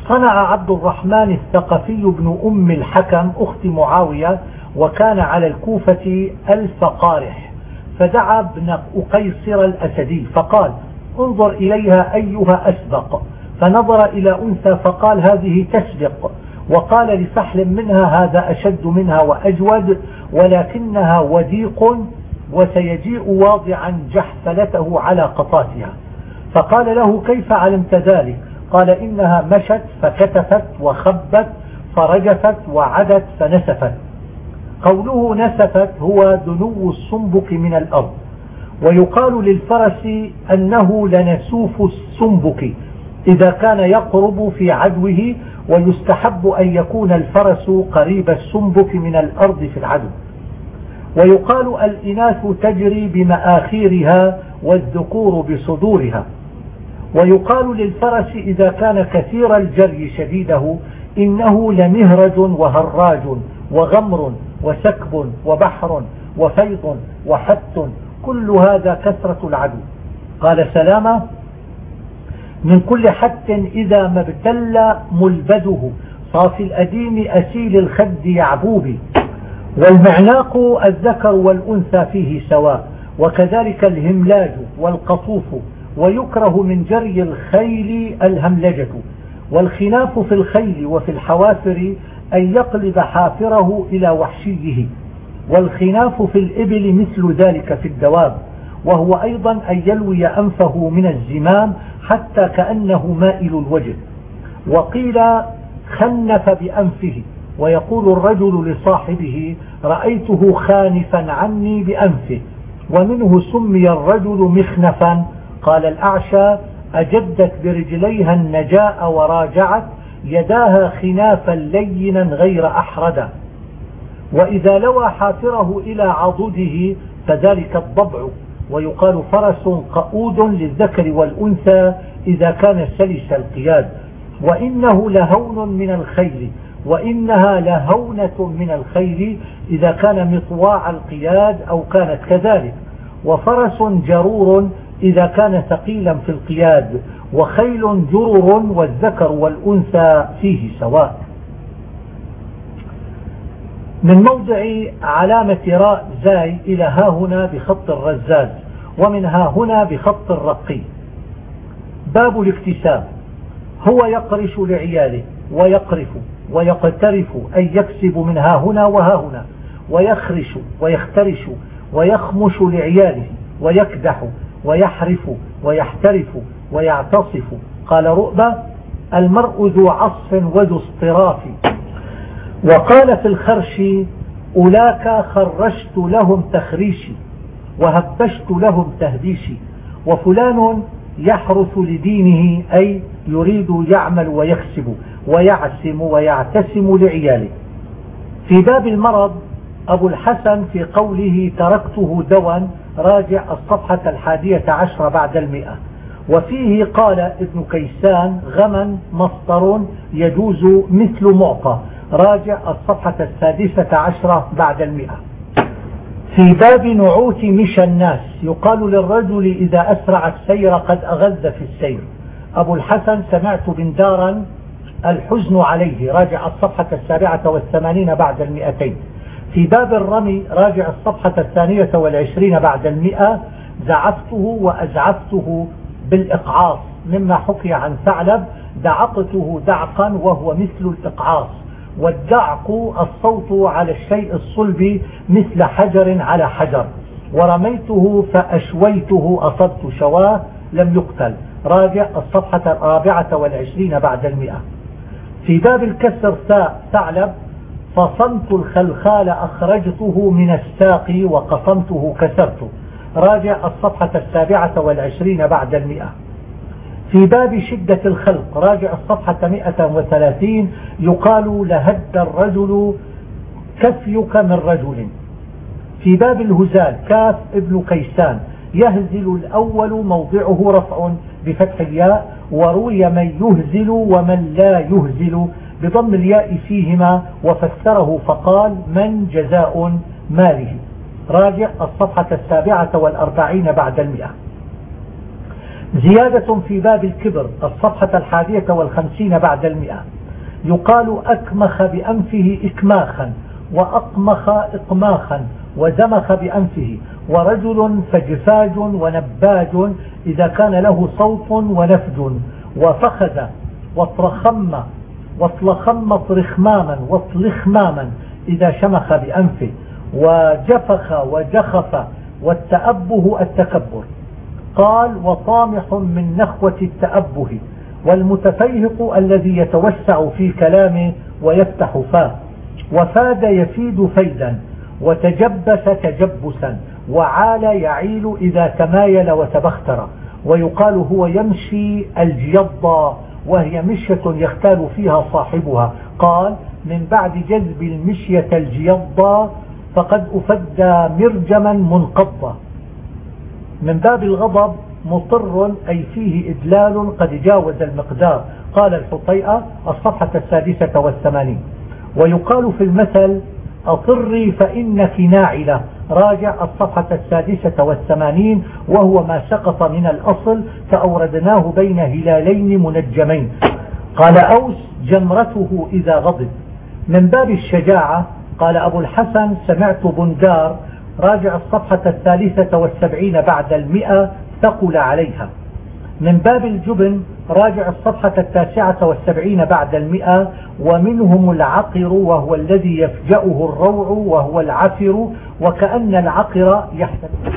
صنع عبد الرحمن الثقفي بن أم الحكم أخت معاوية وكان على الكوفة ألف قارح فدعا ابن أقيصر الأسدي فقال انظر إليها أيها أسبق. فنظر إلى أنثى فقال هذه تسبق. وقال لسحل منها هذا أشد منها وأجود ولكنها وديق وسيجيء واضعا جحفلته على قطاتها. فقال له كيف علمت ذلك؟ قال إنها مشت فكتفت وخبت فرجفت وعدت فنسفت. قوله نسفت هو دنو السنبك من الأرض. ويقال للفرس أنه لنسوف السنبك إذا كان يقرب في عدوه ويستحب أن يكون الفرس قريب السنبك من الأرض في العدو. ويقال الإناث تجري بمآخيرها والذكور بصدورها. ويقال للفرس إذا كان كثير الجري شديده إنه لمهرج وهراج وغمر وسكب وبحر وفيض وحت كل هذا كثرة العدو. قال سلامة من كل حت إذا ما ابتل ملبده. صافي الأديم أسيل الخد يعبوبي. والمعناق الذكر والأنثى فيه سواء. وكذلك الهملاج والقطوف. ويكره من جري الخيل الهملجة. والخناف في الخيل وفي الحوافر أن يقلب حافره إلى وحشيه. والخناف في الإبل مثل ذلك في الدواب وهو أيضا أن يلوي أنفه من الزمام حتى كأنه مائل الوجه. وقيل خنف بأنفه ويقول الرجل لصاحبه رأيته خانفا عني بأنفه ومنه سمي الرجل مخنفا. قال الأعشى أجدت برجليها النجاء وراجعت يداها خنافا لينا غير أحردا وإذا لوى حافره إلى عضده فذلك الضبع ويقال فرس قؤود للذكر والأنثى إذا كان سلس القياد. وإنه لهون من الخيل وإنها لهونة من الخيل إذا كان مطواع القياد أو كانت كذلك. وفرس جرور إذا كان ثقيلا في القياد وخيل جرر والذكر والأنثى فيه سواء. من موضع علامة راء زاي إلى ها هنا بخط الرزاز ومن ها هنا بخط الرقي. باب الاكتساب. هو يقرش لعياله ويقرف ويقترف أي يكسب من ها هنا وها هنا ويخرش ويخترش ويخمش لعياله ويكدح ويحرف ويحترف ويعتصف. قال رؤبة المرء ذو عصف وذو اصطراف. وقال في الخرش أولاك خرشت لهم تخريشي وهبشت لهم تهديشي وفلان يحرث لدينه أي يريد يعمل ويكسب ويعسم ويعتسم لعياله. في باب المرض أبو الحسن في قوله تركته دوا راجع الصفحة الحادية عشر بعد المئة. وفيه قال ابن كيسان غما مصدر يجوز مثل معطى. راجع الصفحة السادسة عشرة بعد المئة. في باب نعوت مشى الناس يقال للرجل إذا أسرع السير قد أغذ في السير. أبو الحسن سمعت بندارا الحزن عليه. راجع الصفحة السابعة والثمانين بعد المئتين. في باب الرمي راجع الصفحة الثانية والعشرين بعد المئة. زعفته وأزعفته بالإقعاص. مما حكي عن ثعلب دعقته دعقا وهو مثل الإقعاص. والدعق الصوت على الشيء الصلب مثل حجر على حجر. ورميته فأشويته أصبت شواه لم يقتل. راجع الصفحة الرابعة والعشرين بعد المئة. في باب الكسر ثعلب فصمت الخلخال أخرجته من الساق وقصمته كسرته راجع الصفحة السابعة والعشرين بعد المئة. في باب شدة الخلق. راجع الصفحة 130 يقال لهد الرجل كفيك من رجل. في باب الهزال كاف ابن كيسان يهزل الأول موضعه رفع بفتح الياء وروي من يهزل ومن لا يهزل بضم الياء فيهما وفسره فقال من جزاء ماله؟ راجع الصفحة السابعة والأربعين بعد المئة. زيادة في باب الكبر الصفحة الحادية والخمسين بعد المئة. يقال أكمخ بأنفه إكماخا وأقمخ إقماخا وزمخ بأنفه. ورجل فجفاج ونباج إذا كان له صوت ونفج. وفخذ واطرخم واطلخم اطرخماما واطلخماما إذا شمخ بأنفه. وجفخ وجخف والتأبه التكبر. قال وطامح من نخوة التأبه والمتفيهق الذي يتوسع في كلامه ويفتح فاه. وفاد يفيد فيدا وتجبس تجبسا وعال يعيل إذا تمايل وتبختر. ويقال هو يمشي الجيضة وهي مشية يختال فيها صاحبها. قال من بعد جذب المشية الجيضة فقد أفدى مرجما منقضة من باب الغضب مطر أي فيه إدلال قد جاوز المقدار. قال الحطيئة الصفحة السادسة والثمانين. ويقال في المثل أطري فإنك ناعلة راجع الصفحة السادسة والثمانين وهو ما سقط من الأصل فأوردناه بين هلالين منجمين. قال أوس جمرته إذا غضب. من باب الشجاعة قال أبو الحسن سمعت بندار راجع الصفحة الثالثة والسبعين بعد المئة ثقل عليها. من باب الجبن راجع الصفحة التاسعة والسبعين بعد المئة ومنهم العقر وهو الذي يفجأه الروع وهو العفر وكأن العقر يحتمل.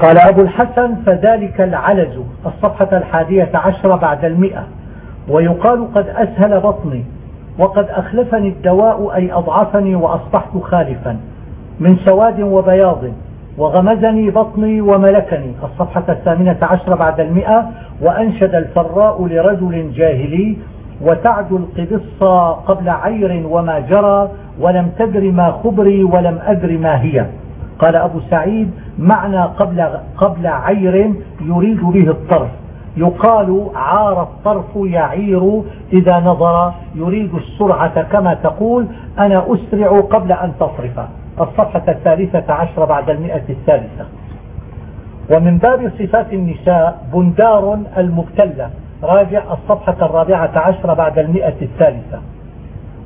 قال أبو الحسن فذلك العلز الصفحة الحادية عشر بعد المئة ويقال قد أسهل بطني وقد أخلفني الدواء أي أضعفني وأصبحت خالفا. من سواد وبياض وغمزني بطني وملكني. الصفحة الثامنة عشر بعد المئة وأنشد الفراء لرجل جاهلي وتعد القبص قبل عير وما جرى ولم تدر ما خبري ولم أدر ما هي. قال أبو سعيد معنى قبل, قبل عير يريد به الطرف. يقال عار الطرف يعير إذا نظر يريد السرعة كما تقول أنا أسرع قبل أن تصرف. الصفحة الثالثة عشر بعد المئة الثالثة. ومن باب صفات النساء بندار المبتلة راجع الصفحة الرابعة عشر بعد المئة الثالثة.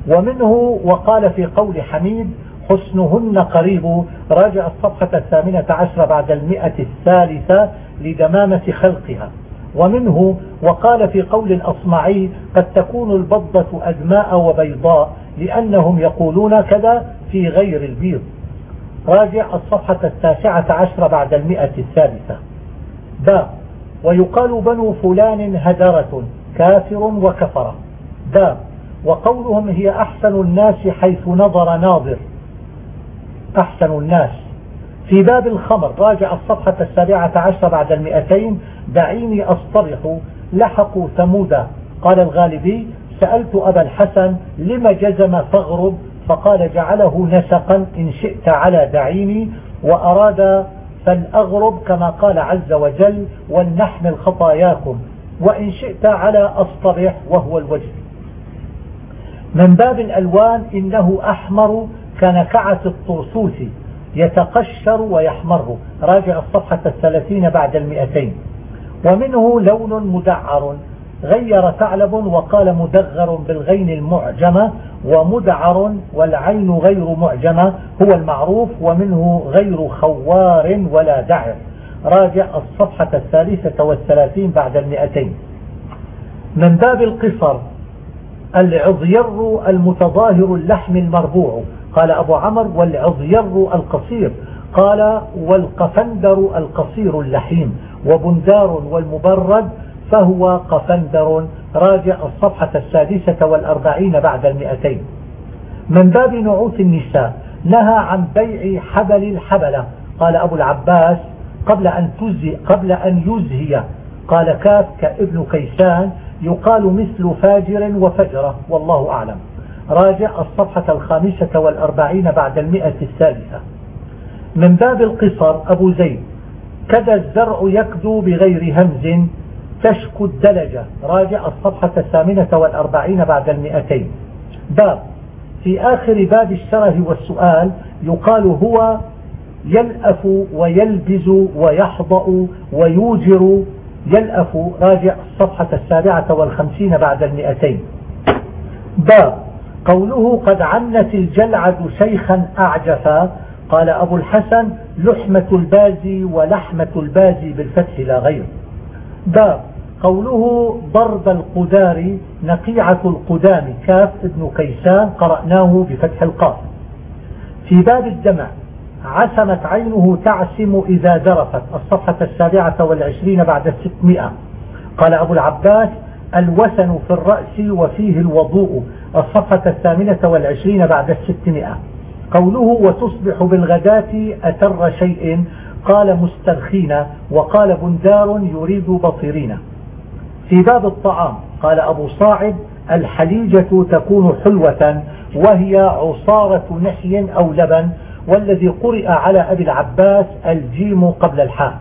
ومنه وقال في قول حميد حسنهن قريب. راجع الصفحة الثامنة عشر بعد المئة الثالثة لدمامة خلقها. ومنه وقال في قول الأصمعي قد تكون البضة أدماء وبيضاء لأنهم يقولون كذا في غير البيض. راجع الصفحة التاسعة عشر بعد المئة الثالثة. باء ويقال بنو فلان هدرة كافر وكفر. باء وقولهم هي أحسن الناس حيث نظر ناظر. أحسن الناس. في باب الخمر راجع الصفحة السابعة عشر بعد المئتين دعيني أصطرح لحقوا ثمودا قال الغالبي سألت أبا الحسن لم جزم فاغرب فقال جعله نسقا إن شئت على دعيني. وأراد فالأغرب كما قال عز وجل ولنحمل خطاياكم وإن شئت على أصطبح وهو الوجه. من باب الألوان إنه أحمر كنكعة الطرسوس. يتقشر ويحمر. راجع الصفحة الثلاثين بعد المئتين. ومنه لون مدعر. غير ثعلب وقال مدغر بالغين المعجمة. ومدعر والعين غير معجمة. هو المعروف ومنه غير خوار ولا دعر. راجع الصفحة الثالثة والثلاثين بعد المئتين. من باب القصر. العضير المتظاهر اللحم المربوع. قال أبو عمر والعضير القصير قال والقفندر القصير اللحيم وبندار والمبرد فهو قفندر. راجع الصفحة السادسة والأربعين بعد المئتين. من باب نعوت النساء نهى عن بيع حبل الحبلة. قال أبو العباس قبل أن, تزهي قبل أن يزهي. قال كاف كابن كيسان يقال مثل فاجر وفجرة والله أعلم. راجع الصفحة الخامسة والأربعين بعد المئة الثالثة من باب القصر أبو زيد كذا الزرع يكدو بغير همز تشكو الدلجة. راجع الصفحة الثامنة والأربعين بعد المئتين. باب في آخر باب الشره والسؤال يقال هو يلأف ويلبز ويحضأ ويوجر. يلأف راجع الصفحة السابعة والخمسين بعد المئتين. باب قوله قد عنت الجلعد شيخا أعجفا قال أبو الحسن لحمة البازي ولحمة البازي بالفتح لا غير. باب قوله ضرب القدار نقيعة القدام كاف ابن كيسان قرأناه بفتح القاف. في باب الدمع عسمت عينه تعسم إذا درفت الصفحة السابعة والعشرين بعد الستمائة. قال أبو العباس الوسن في الرأس وفيه الوضوء الصفحة الثامنة والعشرين بعد الستمائة. قوله وتصبح بالغداة أتر شيء. قال مسترخين وقال بندار يريد بصيرين. في باب الطعام قال أبو صاعد الحليجة تكون حلوة وهي عصارة نحي أو لبن والذي قرئ على أبي العباس الجيم قبل الحاء.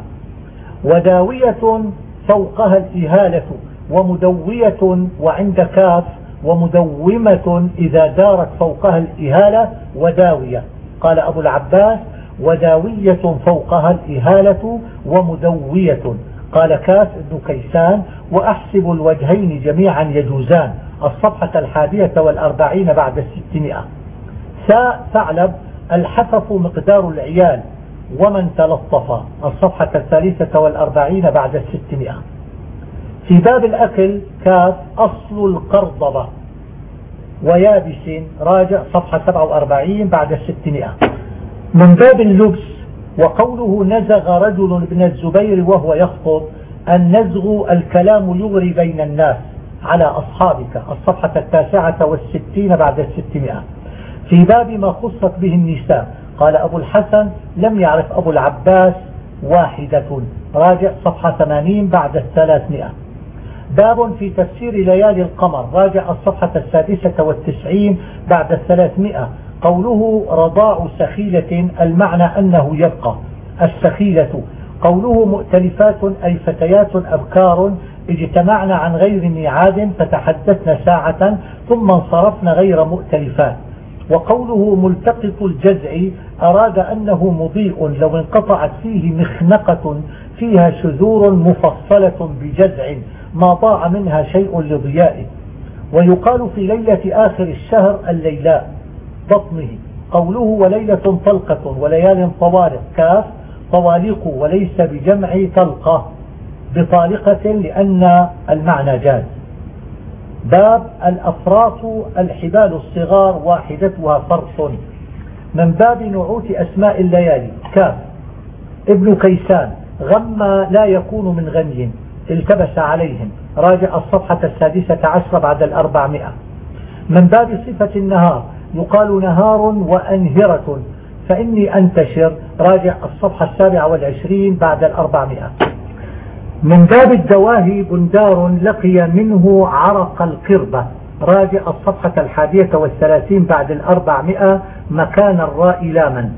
وداوية فوقها الإهالة ومدوية وعند كاف ومدومة إذا دارت فوقها الإهالة وداوية. قال أبو العباس وداوية فوقها الإهالة ومدوية. قال كاف ابن كيسان وأحسب الوجهين جميعا يجوزان الصفحة الحادية والأربعين بعد الستمائة. ساء ثعلب الحفف مقدار العيال ومن تلطف الصفحة الثالثة والأربعين بعد الستمائة. في باب الأكل كاف أصل القرضبة. ويابس راجع صفحة 47 بعد الستمائة. من باب اللبس وقوله نزغ رجل ابن الزبير وهو يخطب النزغ الكلام يغري بين الناس على أصحابك. الصفحة التاسعة والستين بعد الستمائة. في باب ما خصت به النساء. قال أبو الحسن لم يعرف أبو العباس واحدة. راجع صفحة 80 بعد الثلاثمائة. باب في تفسير ليالي القمر. راجع الصفحة السادسة والتسعين بعد الثلاثمائة. قوله رضاع سخيلة المعنى أنه يبقى. السخيلة. قوله مؤتلفات أي فتيات أبكار. اجتمعنا عن غير ميعاد فتحدثنا ساعة ثم انصرفنا غير مؤتلفات. وقوله ملتقط الجزع أراد أنه مضيء لو انقطعت فيه مخنقة فيها شذور مفصلة بجزع. ما ضاع منها شيء لضيائه. ويقال في ليلة آخر الشهر الليلاء بطنه. قوله وليلة طلقة وليال طوارق كاف طوالق وليس بجمع طلقة. بطالقة لأن المعنى جاز. باب الأفراط الحبال الصغار واحدتها فرط من باب نعوت أسماء الليالي كاف. ابن كيسان غم لا يكون من غني التبس عليهم. راجع الصفحة السادسة عشر بعد الأربعمائة. من باب صفة النهار يقال نهار وأنهرة. فإني أنتشر. راجع الصفحة السابعة والعشرين بعد الأربعمائة. من باب الدواهي بندار لقي منه عرق القربة. راجع الصفحة الحادية والثلاثين بعد الأربعمائة. مكان الراء لاما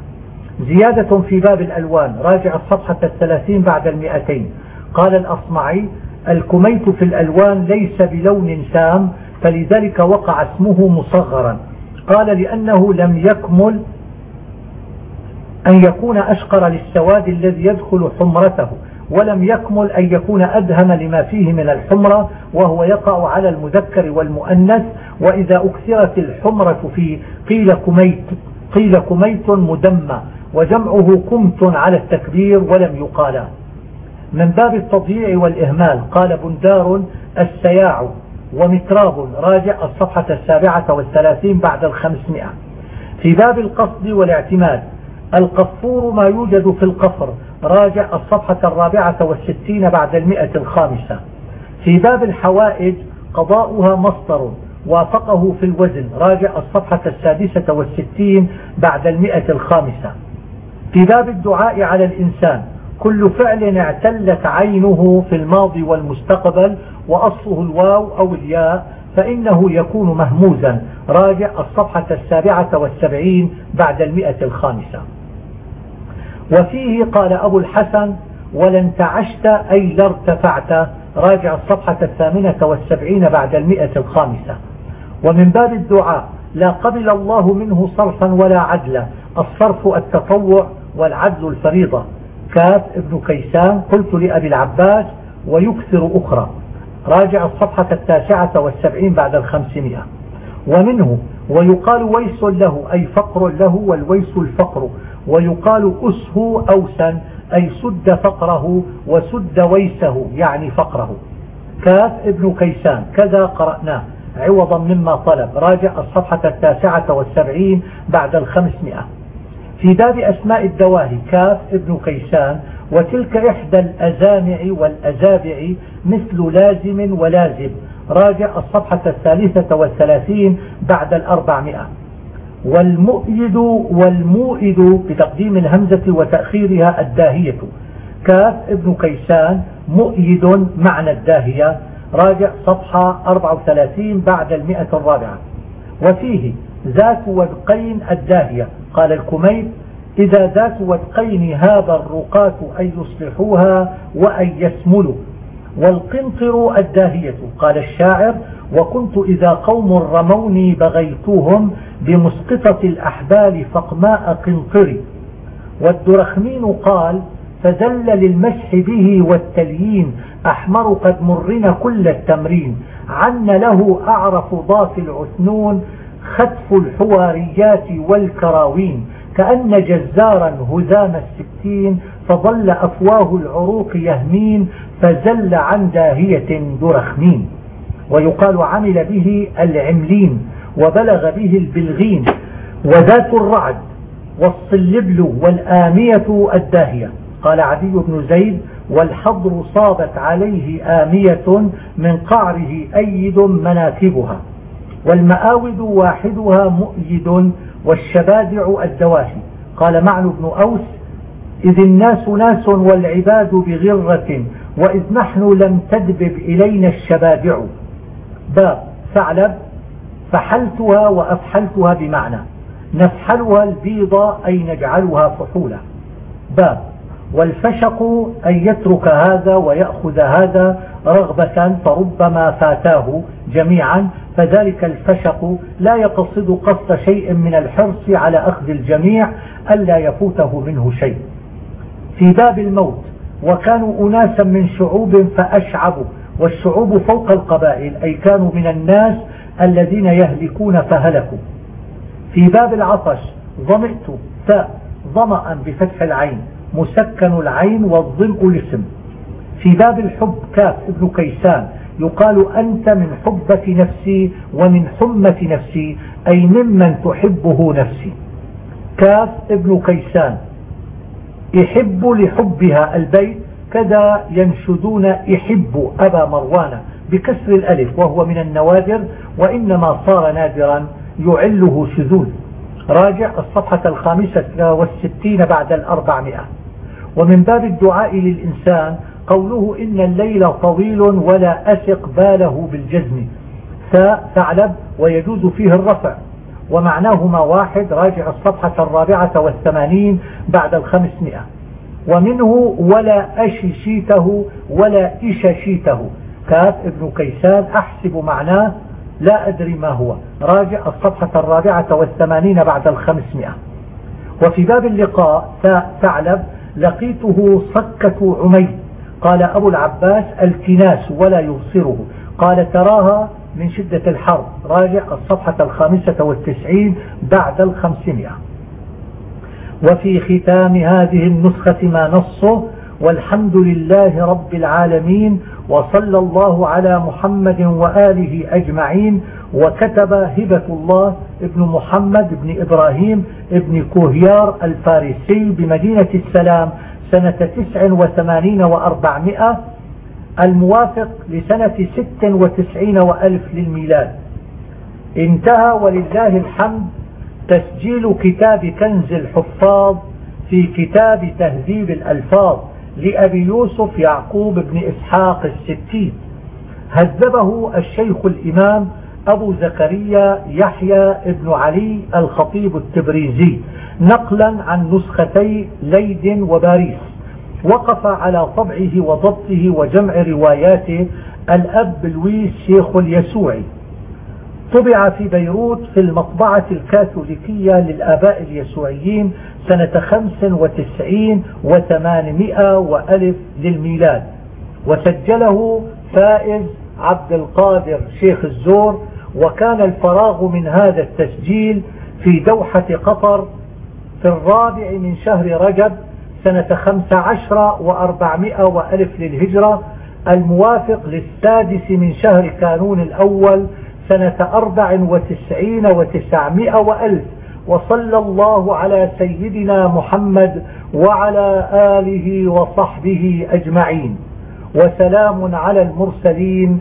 زيادة في باب الألوان. راجع الصفحة الثلاثين بعد المئتين. قال الأصمعي الكميت في الألوان ليس بلون سام فلذلك وقع اسمه مصغرا. قال لأنه لم يكمل أن يكون أشقر للسواد الذي يدخل حمرته ولم يكمل أن يكون أدهم لما فيه من الحمرة وهو يقع على المذكر والمؤنث. وإذا أكثرت الحمرة فيه قيل كميت قيل كميت مدمى وجمعه كمت على التكبير ولم يقالا. من باب التضييع والإهمال قال بندار السياع ومتراب راجع الصفحة السابعة والثلاثين بعد الخمسمائة. في باب القصد والاعتماد القفور ما يوجد في القفر راجع الصفحة الرابعة والستين بعد المئة الخامسة. في باب الحوائج قضاؤها مصدر وافقه في الوزن راجع الصفحة السادسة والستين بعد المئة الخامسة. في باب الدعاء على الإنسان كل فعل اعتلت عينه في الماضي والمستقبل وأصله الواو أو الياء فإنه يكون مهموزا. راجع الصفحة السابعة والسبعين بعد المئة الخامسة. وفيه قال أبو الحسن ولن تعشت أي لارتفعت راجع الصفحة الثامنة والسبعين بعد المئة الخامسة. ومن باب الدعاء لا قبل الله منه صرفا ولا عدلا الصرف التطوع والعدل الفريضة. كاف ابن كيسان قلت لأبي العباس ويكثر أخرى. راجع الصفحة التاسعة والسبعين بعد الخمسمائة. ومنه ويقال ويس له أي فقر له والويس الفقر. ويقال أسه أوسا أي سد فقره وسد ويسه يعني فقره. كاف ابن كيسان كذا قرأناه. عوضا مما طلب. راجع الصفحة التاسعة والسبعين بعد الخمسمائة. في باب أسماء الدواهي كاف ابن كيسان وتلك إحدى الأزامع والأزابع مثل لازم ولازم. راجع الصفحة الثالثة والثلاثين بعد الأربعمائة. والمؤيد والمؤيد بتقديم الهمزة وتأخيرها الداهية. كاف ابن كيسان مؤيد معنى الداهية. راجع صفحة 34 بعد المئة الرابعة. وفيه ذات ودقين الداهية. قال الكميت إذا ذات ودقين هذا الرقاة أن يصلحوها وأن يسملوا. والقنطر الداهية. قال الشاعر وكنت إذا قوم رموني بغيتهم بمسقطة الأحبال فقماء قنطري. والدرخمين قال فزل للمسح به والتليين أحمر قد مرنا كل التمرين. عن له أعرف ضاف العثنون ختف الحواريات والكراوين. كأن جزارا هزام الستين فظل أفواه العروق يهمين فزل عن داهية درخمين. ويقال عمل به العملين وبلغ به البلغين. وذات الرعد والصلبل والآمية الداهية. قال عدي بن زيد والحضر صابت عليه آمية من قعره أيد مناكبها. والمآود واحدها مؤيد والشبادع الدواهي. قال معن بن أوس إذ الناس ناس والعباد بغرة وإذ نحن لم تدبب إلينا الشبادع باب ثعلب فحلتها وأفحلتها بمعنى. نفحلها البيض أي نجعلها فحولا. باب والفشق أن يترك هذا ويأخذ هذا رغبة فربما فاتاه جميعا فذلك الفشق لا يقصد قصد شيء من الحرص على أخذ الجميع ألا يفوته منه شيء. في باب الموت وكانوا أناسا من شعوب فأشعبوا والشعوب فوق القبائل أي كانوا من الناس الذين يهلكون فهلكوا. في باب العطش ظمئت تاء ظمأ بفتح العين. مسكن العين والظمء الاسم في باب الحب كاف ابن كيسان يقال أنت من حبة نفسي ومن حمة نفسي أي ممن تحبه نفسي. كاف ابن كيسان. يحب لحبها البيت كذا ينشدون يحب أبا مروان بكسر الألف وهو من النوادر وإنما صار نادرا يعله شذوذ. راجع الصفحة الخامسة والستين بعد الأربعمائة. ومن باب الدعاء للإنسان قوله إن الليل طويل ولا أثق باله بالجزم ثعلب ويجوز فيه الرفع ومعناهما واحد راجع الصفحة الرابعة والثمانين بعد الخمسمائة. ومنه ولا أششيته ولا إششيته كاف ابن كيسان أحسب معناه لا أدري ما هو. راجع الصفحة الرابعة والثمانين بعد الخمسمائة. وفي باب اللقاء ثعلب لقيته صكة عميد. قال أبو العباس التناس ولا يبصره. قال تراها من شدة الحر راجع الصفحة الخامسة والتسعين بعد الخمسمائة. وفي ختام هذه النسخة ما نصه والحمد لله رب العالمين وصلى الله على محمد وآله أجمعين وكتب هبة الله ابن محمد بن إبراهيم ابن كوهيار الفارسي بمدينة السلام سنة تسع وثمانين وأربعمائة الموافق لسنة ست وتسعين وألف للميلاد. انتهى ولله الحمد تسجيل كتاب كنز الحفاظ في كتاب تهذيب الألفاظ لأبي يوسف يعقوب بن إسحاق الستين هذبه الشيخ الإمام أبو زكريا يحيى بن علي الخطيب التبريزي نقلا عن نسختي ليد وباريس. وقف على طبعه وضبطه وجمع رواياته الأب لويس شيخ اليسوعي طبع في بيروت في المطبعة الكاثوليكية للآباء اليسوعيين سنة خمس وتسعين وثمانمائة وألف للميلاد. وسجله فائز عبد القادر شيخ الزور وكان الفراغ من هذا التسجيل في دوحة قطر في الرابع من شهر رجب سنة خمس عشر وأربعمائة وألف للهجرة الموافق للسادس من شهر كانون الأول سنة أربع وتسعين وتسعمائة وألف. وصلى الله على سيدنا محمد وعلى آله وصحبه أجمعين. وسلام على المرسلين